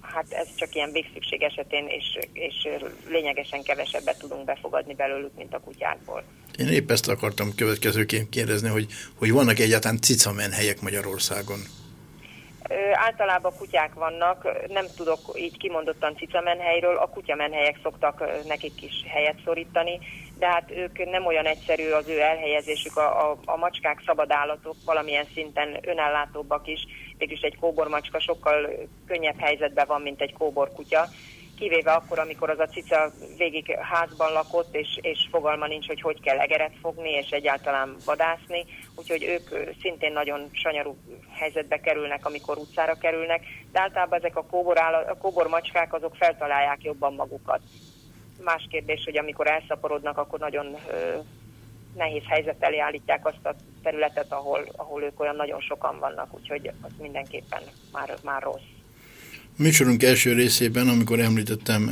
hát ez csak ilyen végszükség esetén, és, és lényegesen kevesebbet tudunk befogadni belőlük, mint a kutyákból. Én épp ezt akartam következőként kérdezni, hogy, hogy vannak egyáltalán cicamenhelyek Magyarországon? Általában kutyák vannak, nem tudok így kimondottan cicamenhelyről, a kutyamenhelyek szoktak nekik is helyet szorítani, de hát ők nem olyan egyszerű az ő elhelyezésük, a, a, a macskák szabadállatok valamilyen szinten önellátóbbak is, mégis egy kóbormacska sokkal könnyebb helyzetben van, mint egy kóborkutya, kivéve akkor, amikor az a cica végig házban lakott, és, és fogalma nincs, hogy hogy kell egeret fogni, és egyáltalán vadászni, úgyhogy ők szintén nagyon sanyarú helyzetbe kerülnek, amikor utcára kerülnek, de általában ezek a kóbor, áll, kóbor azok feltalálják jobban magukat. Más kérdés, hogy amikor elszaporodnak, akkor nagyon ö, nehéz helyzet elé állítják azt a területet, ahol, ahol ők olyan nagyon sokan vannak, úgyhogy az mindenképpen már, már rossz. Műsorunk első részében, amikor említettem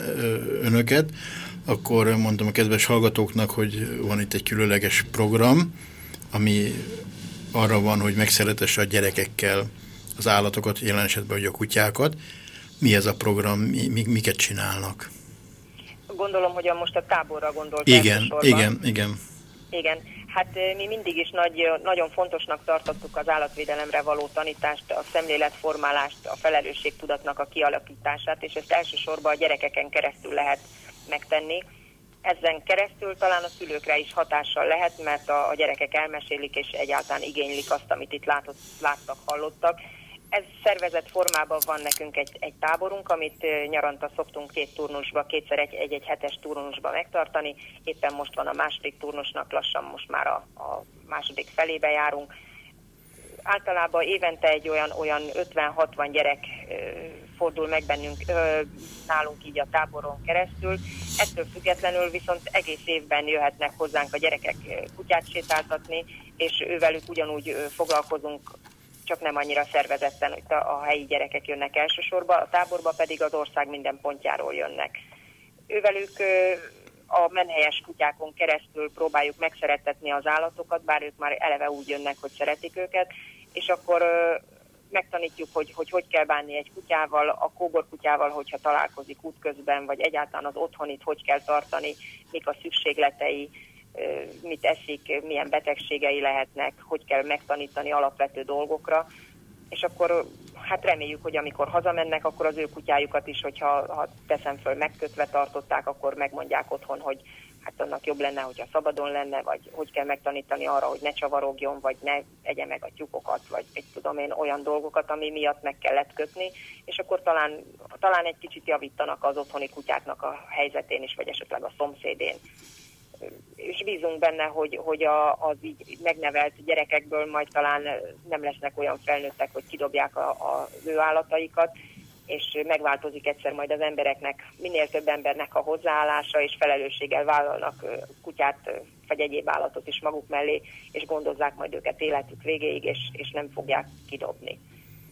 önöket, akkor mondtam a kedves hallgatóknak, hogy van itt egy különleges program, ami arra van, hogy megszeretesse a gyerekekkel az állatokat, jelen esetben hogy a kutyákat. Mi ez a program, mi, mi, miket csinálnak? Gondolom, hogy a most a táborra gondolt Igen, igen, igen. Igen, hát mi mindig is nagy, nagyon fontosnak tartottuk az állatvédelemre való tanítást, a szemléletformálást, a felelősségtudatnak a kialakítását, és ezt elsősorban a gyerekeken keresztül lehet megtenni. Ezen keresztül talán a szülőkre is hatással lehet, mert a, a gyerekek elmesélik és egyáltalán igénylik azt, amit itt látott, láttak, hallottak, ez szervezett formában van nekünk egy, egy táborunk, amit nyaranta szoktunk két turnusba, kétszer egy-egy hetes turnusba megtartani. Éppen most van a második turnusnak, lassan most már a, a második felébe járunk. Általában évente egy olyan, olyan 50-60 gyerek fordul meg bennünk nálunk így a táboron keresztül. Ettől függetlenül viszont egész évben jöhetnek hozzánk a gyerekek kutyát sétáltatni, és ővelük ugyanúgy foglalkozunk csak nem annyira szervezetten, hogy a, a helyi gyerekek jönnek elsősorban, a táborba pedig az ország minden pontjáról jönnek. Ővelük a menhelyes kutyákon keresztül próbáljuk megszerettetni az állatokat, bár ők már eleve úgy jönnek, hogy szeretik őket, és akkor megtanítjuk, hogy, hogy hogy kell bánni egy kutyával, a kóborkutyával, hogyha találkozik útközben, vagy egyáltalán az otthonit hogy kell tartani, mik a szükségletei, mit eszik, milyen betegségei lehetnek, hogy kell megtanítani alapvető dolgokra, és akkor hát reméljük, hogy amikor hazamennek, akkor az ő kutyájukat is, hogyha ha teszem föl, megkötve tartották, akkor megmondják otthon, hogy hát annak jobb lenne, hogyha szabadon lenne, vagy hogy kell megtanítani arra, hogy ne csavarogjon, vagy ne egye meg a tyúkokat, vagy egy tudom én olyan dolgokat, ami miatt meg kellett kötni, és akkor talán, talán egy kicsit javítanak az otthoni kutyáknak a helyzetén is, vagy esetleg a szomszédén és bízunk benne, hogy, hogy a, az így megnevelt gyerekekből majd talán nem lesznek olyan felnőttek, hogy kidobják a, a, ő állataikat, és megváltozik egyszer majd az embereknek, minél több embernek a hozzáállása, és felelősséggel vállalnak kutyát vagy egyéb állatot is maguk mellé, és gondozzák majd őket életük végéig, és, és nem fogják kidobni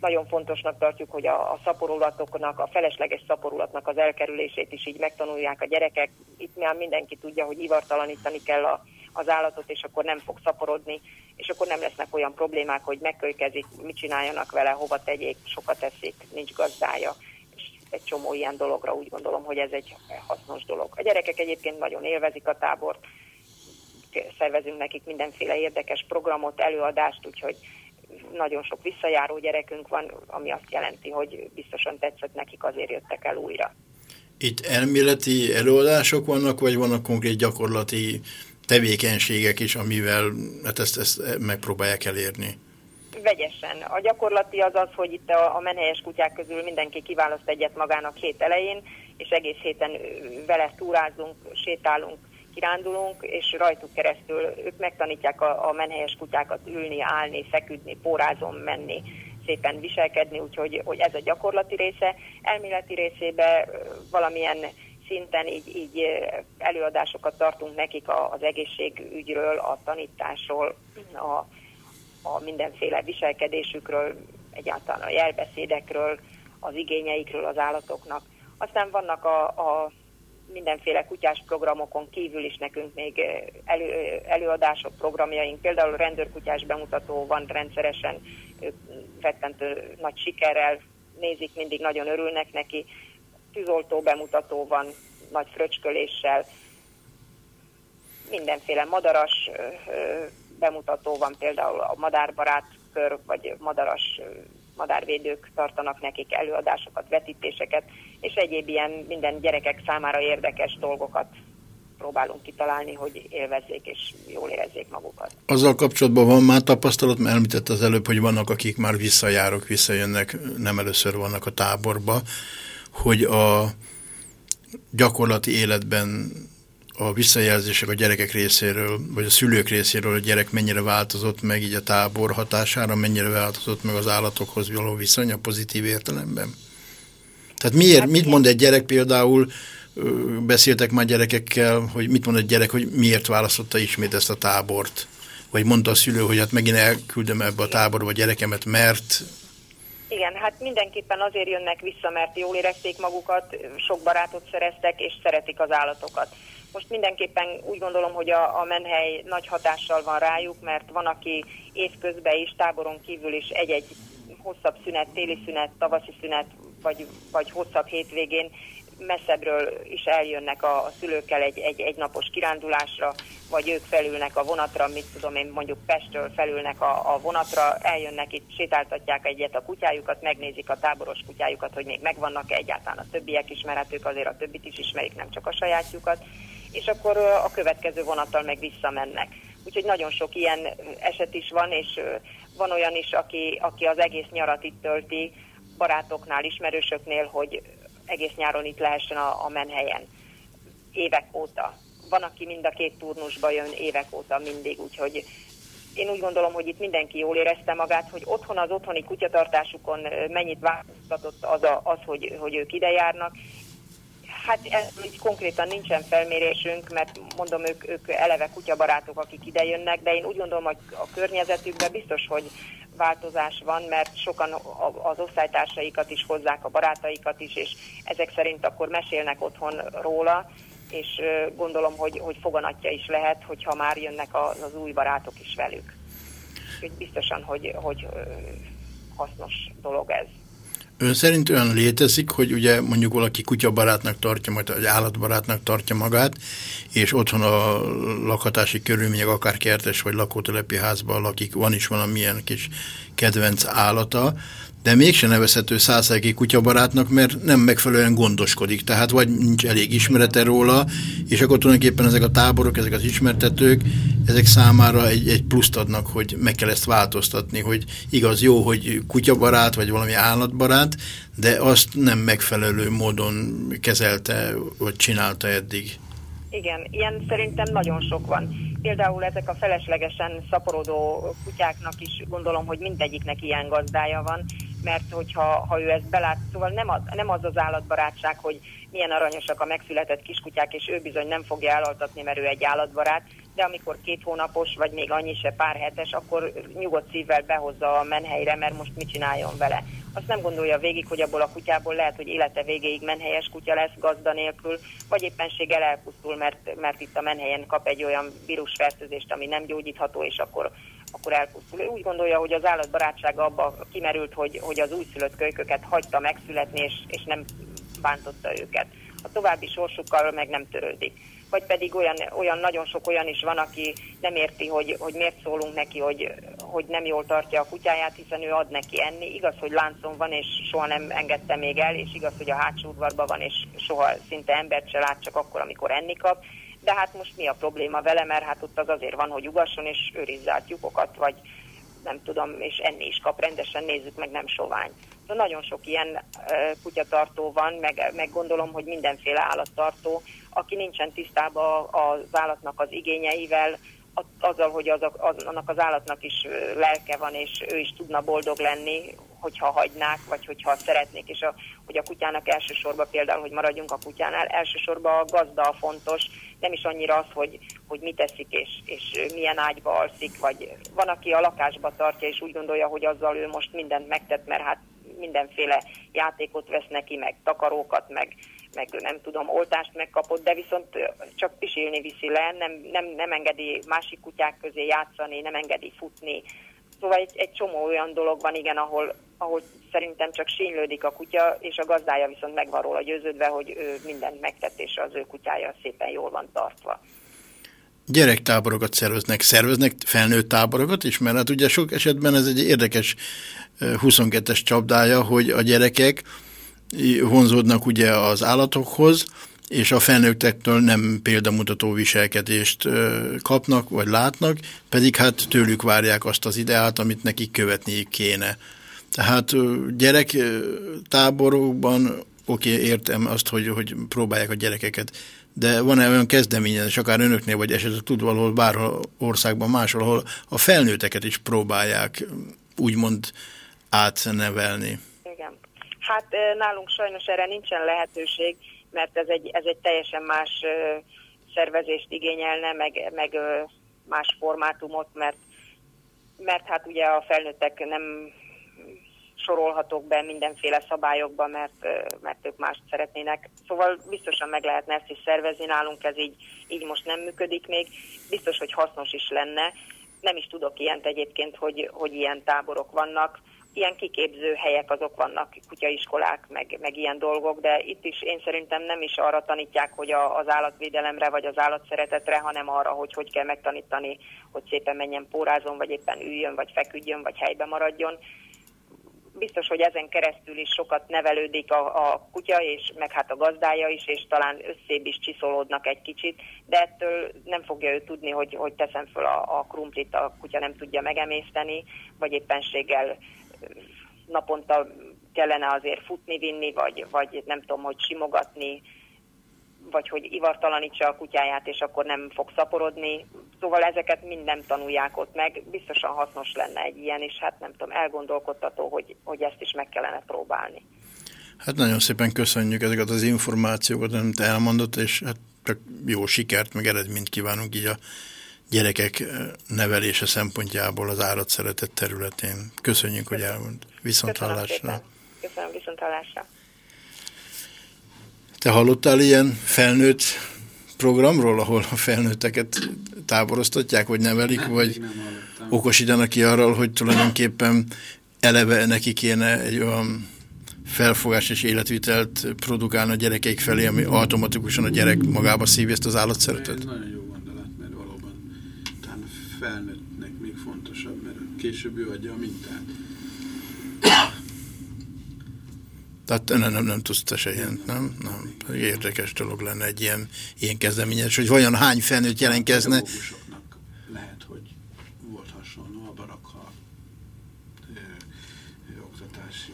nagyon fontosnak tartjuk, hogy a, a szaporulatoknak, a felesleges szaporulatnak az elkerülését is így megtanulják a gyerekek. Itt már mindenki tudja, hogy ivartalanítani kell a, az állatot, és akkor nem fog szaporodni, és akkor nem lesznek olyan problémák, hogy megkölykezik, mit csináljanak vele, hova tegyék, sokat teszik, nincs gazdája. Egy csomó ilyen dologra úgy gondolom, hogy ez egy hasznos dolog. A gyerekek egyébként nagyon élvezik a tábort, szervezünk nekik mindenféle érdekes programot, előadást, úgyhogy nagyon sok visszajáró gyerekünk van, ami azt jelenti, hogy biztosan tetszett nekik, azért jöttek el újra. Itt elméleti előadások vannak, vagy vannak konkrét gyakorlati tevékenységek is, amivel hát ezt, ezt megpróbálják elérni? Vegyesen. A gyakorlati az az, hogy itt a, a menhelyes kutyák közül mindenki kiválaszt egyet magának hét elején, és egész héten vele túrázunk, sétálunk, kirándulunk, és rajtuk keresztül ők megtanítják a, a menhelyes kutyákat ülni, állni, feküdni, pórázon menni, szépen viselkedni, úgyhogy hogy ez a gyakorlati része. Elméleti részébe valamilyen szinten így, így előadásokat tartunk nekik az egészségügyről, a tanításról, a, a mindenféle viselkedésükről, egyáltalán a jelbeszédekről, az igényeikről az állatoknak. Aztán vannak a, a mindenféle kutyás programokon kívül is nekünk még elő, előadások, programjaink, például rendőrkutyás bemutató van rendszeresen, rettentő nagy sikerrel nézik, mindig nagyon örülnek neki, tűzoltó bemutató van, nagy fröcsköléssel, mindenféle madaras bemutató van, például a madárbarát kör, vagy madaras madárvédők tartanak nekik előadásokat, vetítéseket, és egyéb ilyen minden gyerekek számára érdekes dolgokat próbálunk kitalálni, hogy élvezzék és jól érezzék magukat. Azzal kapcsolatban van már tapasztalat, mert említett az előbb, hogy vannak, akik már visszajárok, visszajönnek, nem először vannak a táborba, hogy a gyakorlati életben a visszajelzések a gyerekek részéről, vagy a szülők részéről, a gyerek mennyire változott meg így a tábor hatására, mennyire változott meg az állatokhoz való viszony a pozitív értelemben? Tehát miért, hát mit mond egy gyerek például, beszéltek már gyerekekkel, hogy mit mond egy gyerek, hogy miért választotta ismét ezt a tábort? Vagy mondta a szülő, hogy hát megint elküldöm ebbe a táborba a gyerekemet, mert... Igen, hát mindenképpen azért jönnek vissza, mert jól érezték magukat, sok barátot szereztek, és szeretik az állatokat. Most mindenképpen úgy gondolom, hogy a, a menhely nagy hatással van rájuk, mert van, aki évközben is, táboron kívül is egy-egy hosszabb szünet, téli szünet, tavaszi szünet, vagy, vagy hosszabb hétvégén messzebbről is eljönnek a, a szülőkkel egy, egy, egy napos kirándulásra, vagy ők felülnek a vonatra, mit tudom én, mondjuk Pestről felülnek a, a vonatra, eljönnek itt, sétáltatják egyet a kutyájukat, megnézik a táboros kutyájukat, hogy még megvannak-e egyáltalán a többiek is, mert hát azért a többit is ismerik, nem csak a sajátjukat, és akkor a következő vonattal meg visszamennek. Úgyhogy nagyon sok ilyen eset is van, és van olyan is, aki, aki az egész nyarat itt tölti, barátoknál, ismerősöknél, hogy egész nyáron itt lehessen a, a menhelyen. Évek óta. Van, aki mind a két turnusba jön évek óta mindig, úgyhogy én úgy gondolom, hogy itt mindenki jól érezte magát, hogy otthon az otthoni kutyatartásukon mennyit változtatott az, a, az hogy, hogy ők ide járnak. Hát ez konkrétan nincsen felmérésünk, mert mondom, ők, ők eleve kutyabarátok, akik ide jönnek, de én úgy gondolom, hogy a környezetükben biztos, hogy változás van, mert sokan az osztálytársaikat is hozzák, a barátaikat is, és ezek szerint akkor mesélnek otthon róla, és gondolom, hogy, hogy foganatja is lehet, hogyha már jönnek az, az új barátok is velük. Úgyhogy biztosan, hogy, hogy hasznos dolog ez. Ön szerint olyan létezik, hogy ugye mondjuk valaki kutyabarátnak tartja, vagy állatbarátnak tartja magát, és otthon a lakhatási körülmények, akár kertes vagy lakótelepi házban lakik, van is valamilyen kis kedvenc állata, de mégsem nevezhető százszerki kutyabarátnak, mert nem megfelelően gondoskodik, tehát vagy nincs elég ismerete róla, és akkor tulajdonképpen ezek a táborok, ezek az ismertetők, ezek számára egy, egy pluszt adnak, hogy meg kell ezt változtatni, hogy igaz, jó, hogy kutyabarát, vagy valami állatbarát, de azt nem megfelelő módon kezelte, vagy csinálta eddig. Igen, ilyen szerintem nagyon sok van. Például ezek a feleslegesen szaporodó kutyáknak is gondolom, hogy mindegyiknek ilyen gazdája van, mert hogyha ha ő ezt belát, szóval nem az, nem az az állatbarátság, hogy milyen aranyosak a megszületett kiskutyák, és ő bizony nem fogja elaltatni, mert ő egy állatbarát, de amikor két hónapos, vagy még annyi se pár hetes, akkor nyugodt szívvel behozza a menhelyre, mert most mit csináljon vele. Azt nem gondolja végig, hogy abból a kutyából lehet, hogy élete végéig menhelyes kutya lesz gazda nélkül, vagy éppenséggel elpusztul, mert, mert itt a menhelyen kap egy olyan vírusfertőzést, ami nem gyógyítható, és akkor akkor elpusztul. Ő úgy gondolja, hogy az állatbarátsága abba kimerült, hogy, hogy az újszülött kölyköket hagyta megszületni, és, és nem bántotta őket. A további sorsukkal meg nem törődik. vagy pedig olyan, olyan nagyon sok olyan is van, aki nem érti, hogy, hogy miért szólunk neki, hogy, hogy nem jól tartja a kutyáját, hiszen ő ad neki enni. Igaz, hogy láncon van, és soha nem engedte még el, és igaz, hogy a hátsó udvarban van, és soha szinte embert se lát, csak akkor, amikor enni kap. De hát most mi a probléma vele, mert hát ott az azért van, hogy ugasson, és őrizze át lyukokat, vagy nem tudom, és enni is kap rendesen, nézzük meg, nem sovány. De nagyon sok ilyen kutyatartó van, meg, meg gondolom, hogy mindenféle állattartó, aki nincsen tisztában az állatnak az igényeivel, azzal, hogy az, az, annak az állatnak is lelke van, és ő is tudna boldog lenni, hogyha hagynák, vagy hogyha szeretnék, és a, hogy a kutyának elsősorban például, hogy maradjunk a kutyánál, elsősorban a gazda a fontos, nem is annyira az, hogy, hogy mit eszik, és, és milyen ágyba alszik, vagy van, aki a lakásba tartja, és úgy gondolja, hogy azzal ő most mindent megtett, mert hát mindenféle játékot vesz neki, meg takarókat, meg, meg nem tudom, oltást megkapott, de viszont csak pisilni viszi le, nem, nem, nem engedi másik kutyák közé játszani, nem engedi futni. Szóval egy, egy csomó olyan dolog van, igen, ahol, ahol szerintem csak sínlődik a kutya, és a gazdája viszont meg van róla győződve, hogy ő mindent megtett, és az ő kutyája szépen jól van tartva. Gyerektáborokat szerveznek, szerveznek felnőtt táborokat is, mert hát ugye sok esetben ez egy érdekes 22-es csapdája, hogy a gyerekek vonzódnak ugye az állatokhoz, és a felnőttektől nem példamutató viselkedést kapnak, vagy látnak, pedig hát tőlük várják azt az ideát, amit nekik követniük kéne. Tehát gyerek táborokban, oké, értem azt, hogy, hogy próbálják a gyerekeket, de van-e olyan kezdeményezés, akár önöknél, vagy esetleg tud valahol bárhol országban máshol, ahol a felnőtteket is próbálják úgymond átnevelni? Hát nálunk sajnos erre nincsen lehetőség, mert ez egy, ez egy teljesen más szervezést igényelne, meg, meg más formátumot, mert, mert hát ugye a felnőttek nem sorolhatók be mindenféle szabályokba, mert, mert ők mást szeretnének. Szóval biztosan meg lehetne ezt is szervezni, nálunk ez így, így most nem működik még. Biztos, hogy hasznos is lenne. Nem is tudok ilyent egyébként, hogy, hogy ilyen táborok vannak ilyen kiképző helyek azok vannak, kutyaiskolák, meg, meg ilyen dolgok, de itt is én szerintem nem is arra tanítják, hogy a, az állatvédelemre vagy az állatszeretetre, hanem arra, hogy hogy kell megtanítani, hogy szépen menjen pórázon, vagy éppen üljön, vagy feküdjön, vagy helybe maradjon. Biztos, hogy ezen keresztül is sokat nevelődik a, a kutya, és meg hát a gazdája is, és talán összébb is csiszolódnak egy kicsit, de ettől nem fogja ő tudni, hogy, hogy teszem föl a, a krumplit, a kutya nem tudja megemészteni, vagy éppenséggel naponta kellene azért futni, vinni, vagy, vagy nem tudom, hogy simogatni, vagy hogy ivartalanítsa a kutyáját, és akkor nem fog szaporodni. Szóval ezeket mind nem tanulják ott meg. Biztosan hasznos lenne egy ilyen, és hát nem tudom, elgondolkodtató, hogy, hogy ezt is meg kellene próbálni. Hát nagyon szépen köszönjük ezeket az információkat, amit elmondott, és hát csak jó sikert, meg eredményt kívánunk így a gyerekek nevelése szempontjából az állat szeretett területén. Köszönjük, hogy elmond. Viszont hallásra. Köszönöm, viszont hallásra. Te hallottál ilyen felnőtt programról, ahol a felnőtteket táboroztatják, vagy nevelik, nem, vagy okosítanak ki arról, hogy tulajdonképpen eleve neki kéne egy olyan felfogás és életvitelt produkálni a gyerekeik felé, ami automatikusan a gyerek magába szívja ezt az állatszeretet? Nagyon jó felnőttnek még fontosabb, mert később ő adja a mintát. Tehát nem, nem, nem tudsz te se ilyen, nem? nem? Érdekes dolog lenne egy ilyen, ilyen kezdeményezés, hogy vajon hány felnőtt jelentkezne. lehet, hogy volt hasonló a barakha oktatási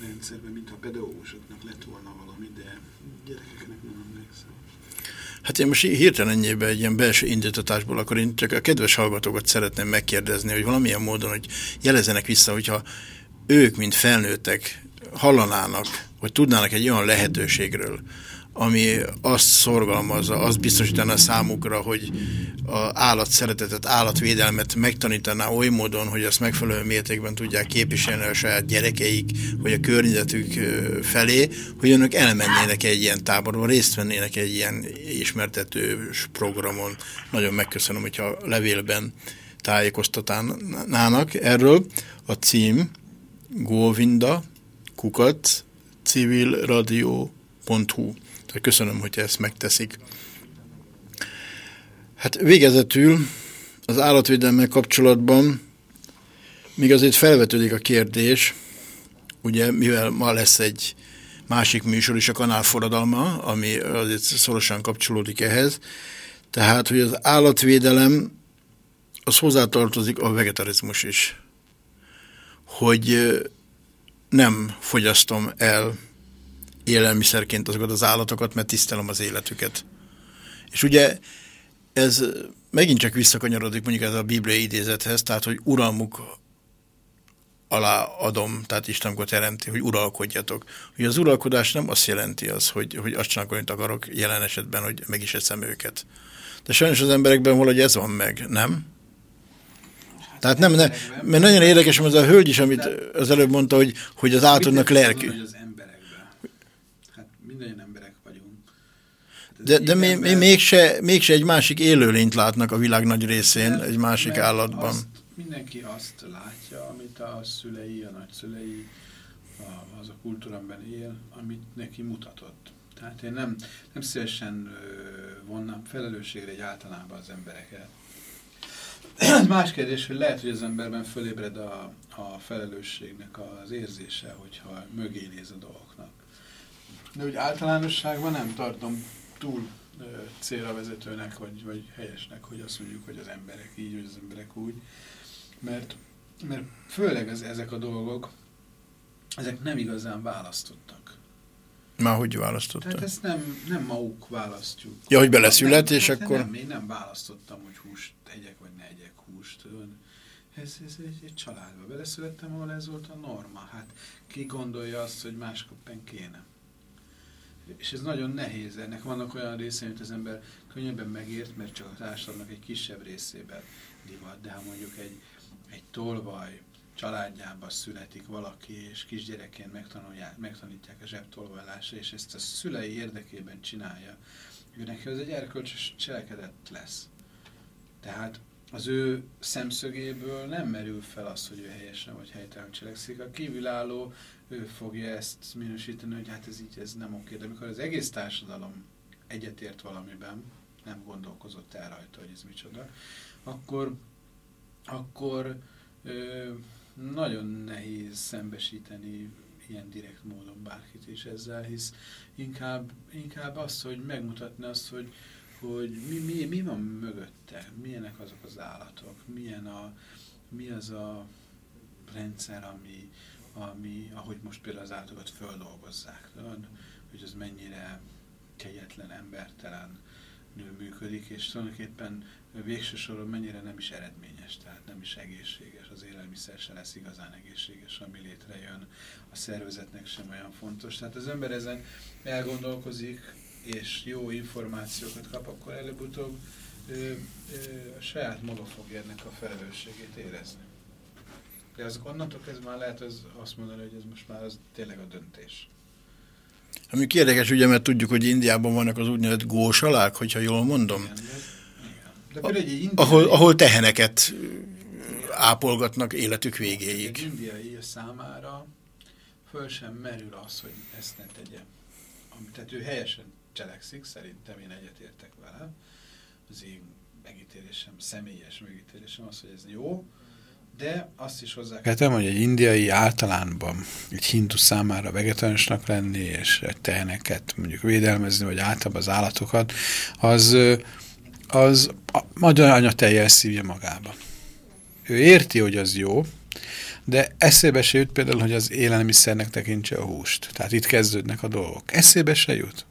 rendszerben, mintha pedagógusoknak lett volna valami, de gyerekeknek nem emlékszem. Hát én most hirtelen ennyiben egy ilyen belső indítatásból, akkor én csak a kedves hallgatókat szeretném megkérdezni, hogy valamilyen módon, hogy jelezenek vissza, hogyha ők, mint felnőttek hallanának, vagy tudnának egy olyan lehetőségről, ami azt szorgalmazza, azt biztosítaná számukra, hogy az állat szeretetet, állatvédelmet megtanítaná oly módon, hogy azt megfelelő mértékben tudják képviselni a saját gyerekeik, vagy a környezetük felé, hogy önök elmennének egy ilyen táborba, részt vennének egy ilyen ismertetős programon. Nagyon megköszönöm, hogyha levélben tájékoztatnának erről. A cím Govinda kukat civilradio.hu Köszönöm, hogy ezt megteszik. Hát végezetül az állatvédelemmel kapcsolatban még azért felvetődik a kérdés, ugye mivel ma lesz egy másik műsor is, a kanál forradalma, ami azért szorosan kapcsolódik ehhez, tehát, hogy az állatvédelem, az hozzátartozik a vegetarizmus is. Hogy nem fogyasztom el élelmiszerként azokat az állatokat, mert tisztelem az életüket. És ugye ez megint csak visszakanyarodik mondjuk ez a bibliai idézethez, tehát hogy uralmuk alá adom, tehát Isten amikor teremti, hogy uralkodjatok. Ugye az uralkodás nem azt jelenti az, hogy, hogy azt csinálok, amit akarok, jelen esetben, hogy meg is eszem őket. De sajnos az emberekben valahogy ez van meg, nem? Tehát nem, nem, mert nagyon érdekes, mert az a hölgy is, amit az előbb mondta, hogy, hogy az átadnak. Hogy az emberekben. Hát minden emberek vagyunk. De, de mi, mi mégse, mégse egy másik élőlényt látnak a világ nagy részén, egy másik állatban. Azt, mindenki azt látja, amit a szülei, a nagyszülei, a, az a kultúrában él, amit neki mutatott. Tehát én nem, nem szívesen vonnám felelősségre egy általában az embereket. Más kérdés, hogy lehet, hogy az emberben fölébred a, a felelősségnek az érzése, hogyha mögé néz a dolgoknak. De úgy általánosságban nem tartom túl célra vezetőnek, vagy, vagy helyesnek, hogy azt mondjuk, hogy az emberek így, vagy az emberek úgy. Mert, mert főleg ez, ezek a dolgok, ezek nem igazán választottak. Már hogy választottak? Tehát ezt nem, nem maguk választjuk. Ja, hogy beleszület, és hát akkor... Nem, én nem választottam, hogy húst egyek, vagy ne egyek húst. Ez, ez egy, egy családba beleszülettem, ahol ez volt a norma. Hát ki gondolja azt, hogy másképpen kéne. És ez nagyon nehéz. Ennek vannak olyan részei, amit az ember könnyebben megért, mert csak a társadalomnak egy kisebb részében divat. De ha mondjuk egy, egy tolvaj családjában születik valaki, és kisgyerekként megtanulják, megtanítják a zsebtolvajlásra, és ezt a szülei érdekében csinálja, ő neki az egy erkölcsös cselekedet lesz. Tehát az ő szemszögéből nem merül fel az, hogy ő helyesen vagy helytelen cselekszik. A kívülálló ő fogja ezt minősíteni, hogy hát ez így, ez nem oké. De amikor az egész társadalom egyetért valamiben, nem gondolkozott el rajta, hogy ez micsoda, akkor, akkor ö, nagyon nehéz szembesíteni ilyen direkt módon bárkit is ezzel, hisz inkább, inkább az, hogy megmutatni azt, hogy, hogy mi, mi, mi van mögötte, milyenek azok az állatok, milyen a, mi az a rendszer, ami, ami, ahogy most például az állatokat földolgozzák, tudod? hogy az mennyire kegyetlen, embertelen működik, és tulajdonképpen végső soron mennyire nem is eredményes, tehát nem is egészséges, az élelmiszer se lesz igazán egészséges, ami létrejön, a szervezetnek sem olyan fontos. Tehát az ember ezen elgondolkozik, és jó információkat kap, akkor előbb-utóbb a saját maga fogja ennek a felelősségét érezni. De az onnantól ez már lehet az azt mondani, hogy ez most már az tényleg a döntés. Ami érdekes, ugye, mert tudjuk, hogy Indiában vannak az úgynevezett gósalák, hogyha jól mondom. Igen, de, de egy indiai, ahol, ahol teheneket ápolgatnak életük végéig. Egy indiai számára föl sem merül az, hogy ezt ne tegye. Tehát ő helyesen cselekszik, szerintem én egyetértek vele. Az én megítélésem, személyes megítélésem az, hogy ez jó, de azt is hozzá kell tenni, hogy egy indiai általánban egy hindu számára vegetánsnak lenni, és teheneket mondjuk védelmezni, vagy általában az állatokat, az, az a magyar anya teljel szívja magába. Ő érti, hogy az jó, de eszébe se jut például, hogy az élelmiszernek tekintse a húst. Tehát itt kezdődnek a dolgok. Eszébe se jut.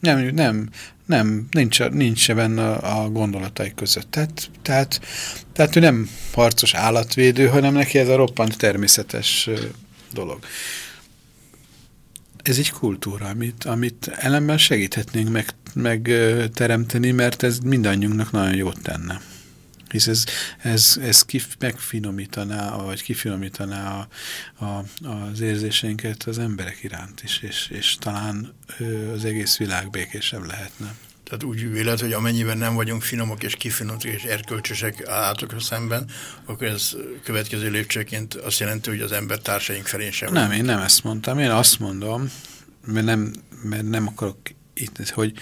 Nem, nem, nem, nincs, nincs benne a, a gondolatai között. Tehát, tehát, tehát ő nem harcos állatvédő, hanem neki ez a roppant természetes dolog. Ez egy kultúra, amit, amit ellenben segíthetnénk meg, megteremteni, mert ez mindannyiunknak nagyon jót tenne hisz ez, ez, ez kif, megfinomítaná, vagy kifinomítaná a, a, az érzéseinket az emberek iránt is, és, és talán az egész világ békésebb lehetne. Tehát úgy vélet, hogy amennyiben nem vagyunk finomok és kifinomok és erkölcsösek állatokkal szemben, akkor ez következő lépcsőként azt jelenti, hogy az ember társaink felé sem. Nem, én nem ezt mondtam. Én azt mondom, mert nem, mert nem akarok itt, hogy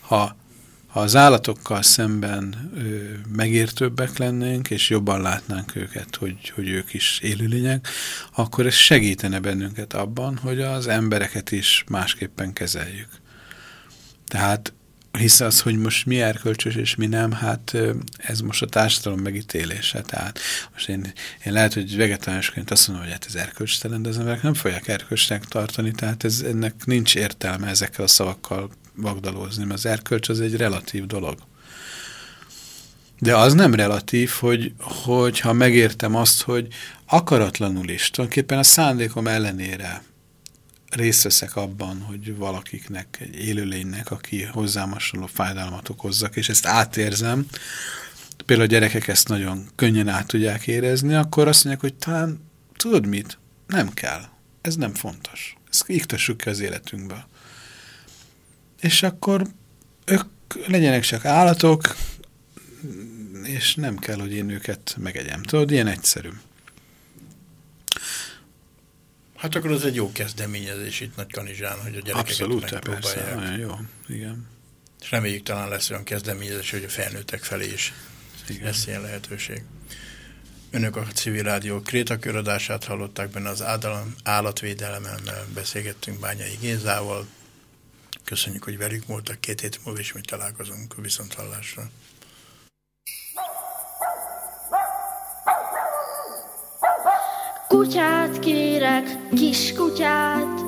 ha Ha az állatokkal szemben ö, megértőbbek lennénk, és jobban látnánk őket, hogy, hogy ők is élőlények, akkor ez segítene bennünket abban, hogy az embereket is másképpen kezeljük. Tehát hisz az, hogy most mi erkölcsös és mi nem, hát ez most a társadalom megítélése. Tehát most én, én lehet, hogy vegetáriánusként azt mondom, hogy hát ez erkölcstelen, de az emberek nem fogják erkölcsnek tartani, tehát ez, ennek nincs értelme ezekkel a szavakkal vagdalózni, mert az erkölcs az egy relatív dolog. De az nem relatív, hogy, hogy ha megértem azt, hogy akaratlanul is, tulajdonképpen a szándékom ellenére részt veszek abban, hogy valakiknek, egy élőlénynek, aki hozzám hasonló fájdalmat okozzak, és ezt átérzem, például a gyerekek ezt nagyon könnyen át tudják érezni, akkor azt mondják, hogy talán tudod mit? Nem kell. Ez nem fontos. Ezt iktessük ki az életünkből. És akkor ők legyenek csak állatok, és nem kell, hogy én őket megegyem. Tudod, ilyen egyszerű. Hát akkor az egy jó kezdeményezés itt Nagy Kanizsán, hogy a gyerekeket Abszolút, megpróbálják. persze, nagyon jó. Igen. És reméljük talán lesz olyan kezdeményezés, hogy a felnőttek felé is Igen. lesz ilyen lehetőség. Önök a civil rádió Kréta köradását hallották benne az állatvédelemmel beszélgettünk Bányai Gézával. Köszönjük, hogy velük voltak. Két hét múlva ismét találkozunk a viszonthallásra. Kutyát kérek, kis kutyát,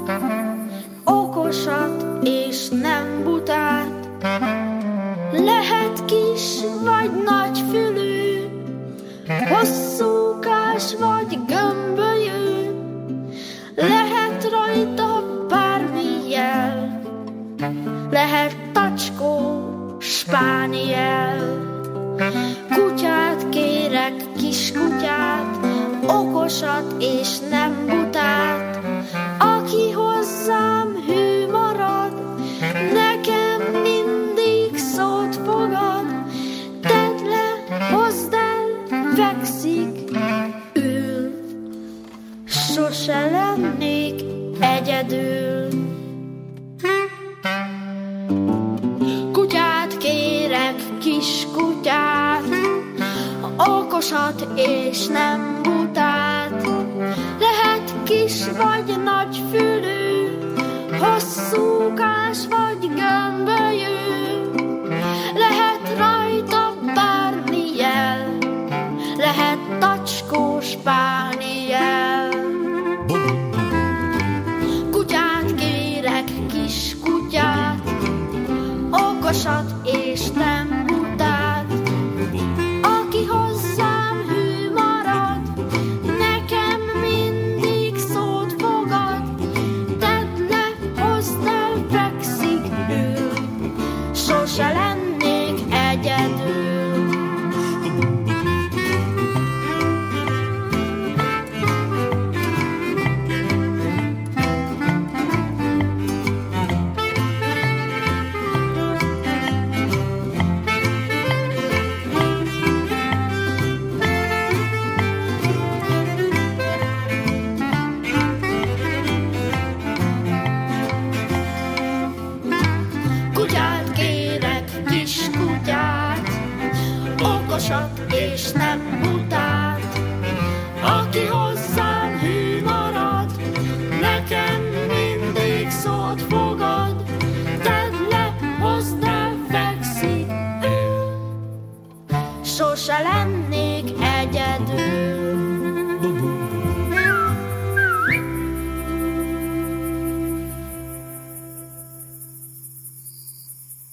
okosat és nem butát. Lehet kis vagy nagy fülű, hosszúkás vagy gömbölyű. Lehet tacskó, spániel. Kutyát kérek, kis kutyát, okosat és nem butát, aki hozzám hű marad, nekem mindig szót fogad. Tedd le, hozd el, fekszik, ül, sose lennék egyedül. Okosat és nem butát. Lehet kis vagy nagy fülű, hosszúkás vagy gömbölyű.